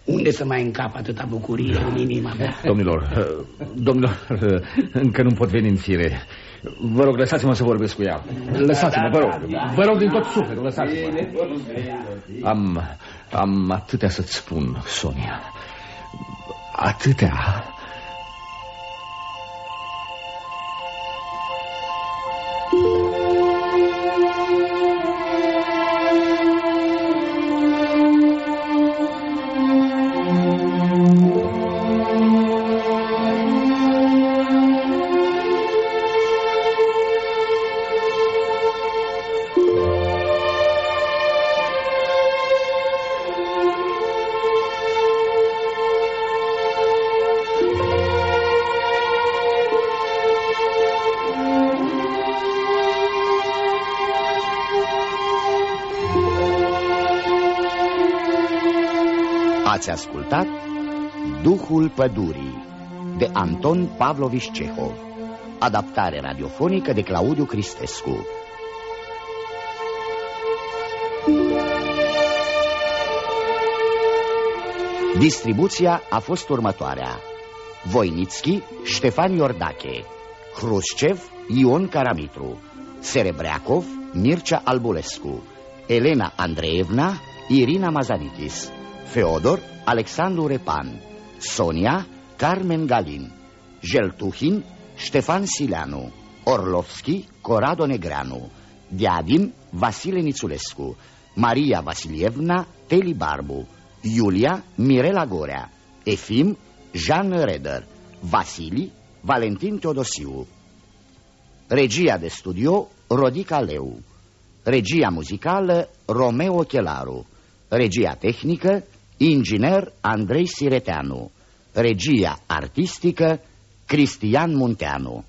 unde să mai încap atâta bucurie în inima mea? Domnilor, domnilor, încă nu pot veni în fire. Vă rog, lăsați-mă să vorbesc cu ea. Lăsați-mă, vă rog. Vă rog din tot sufletul, lăsați-mă. Am, am atâtea să-ți spun, Sonia. Atâtea. Duhul Pădurii de Anton Pavlovici Cehov. Adaptare radiofonică de Claudiu Cristescu. Distribuția a fost următoarea. Voinițchi, Ștefan Iordache. Hrușcev, Ion Caramitru. Serebreacov, Mircea Albulescu. Elena Andreevna, Irina Mazanitis Feodor, Alexandru Repan Sonia, Carmen Galin Jeltuhin, Ștefan Sileanu Orlovski, Corado Negreanu Diadim, Vasile Nițulescu Maria Vasilievna, Teli Barbu Iulia, Mirela Gorea Efim, Jean Reder Vasili, Valentin Teodosiu. Regia de studio, Rodica Leu. Regia muzicală, Romeo Chelaru Regia tehnică, inginer Andrei Sireteanu. Regia artistică, Cristian Munteanu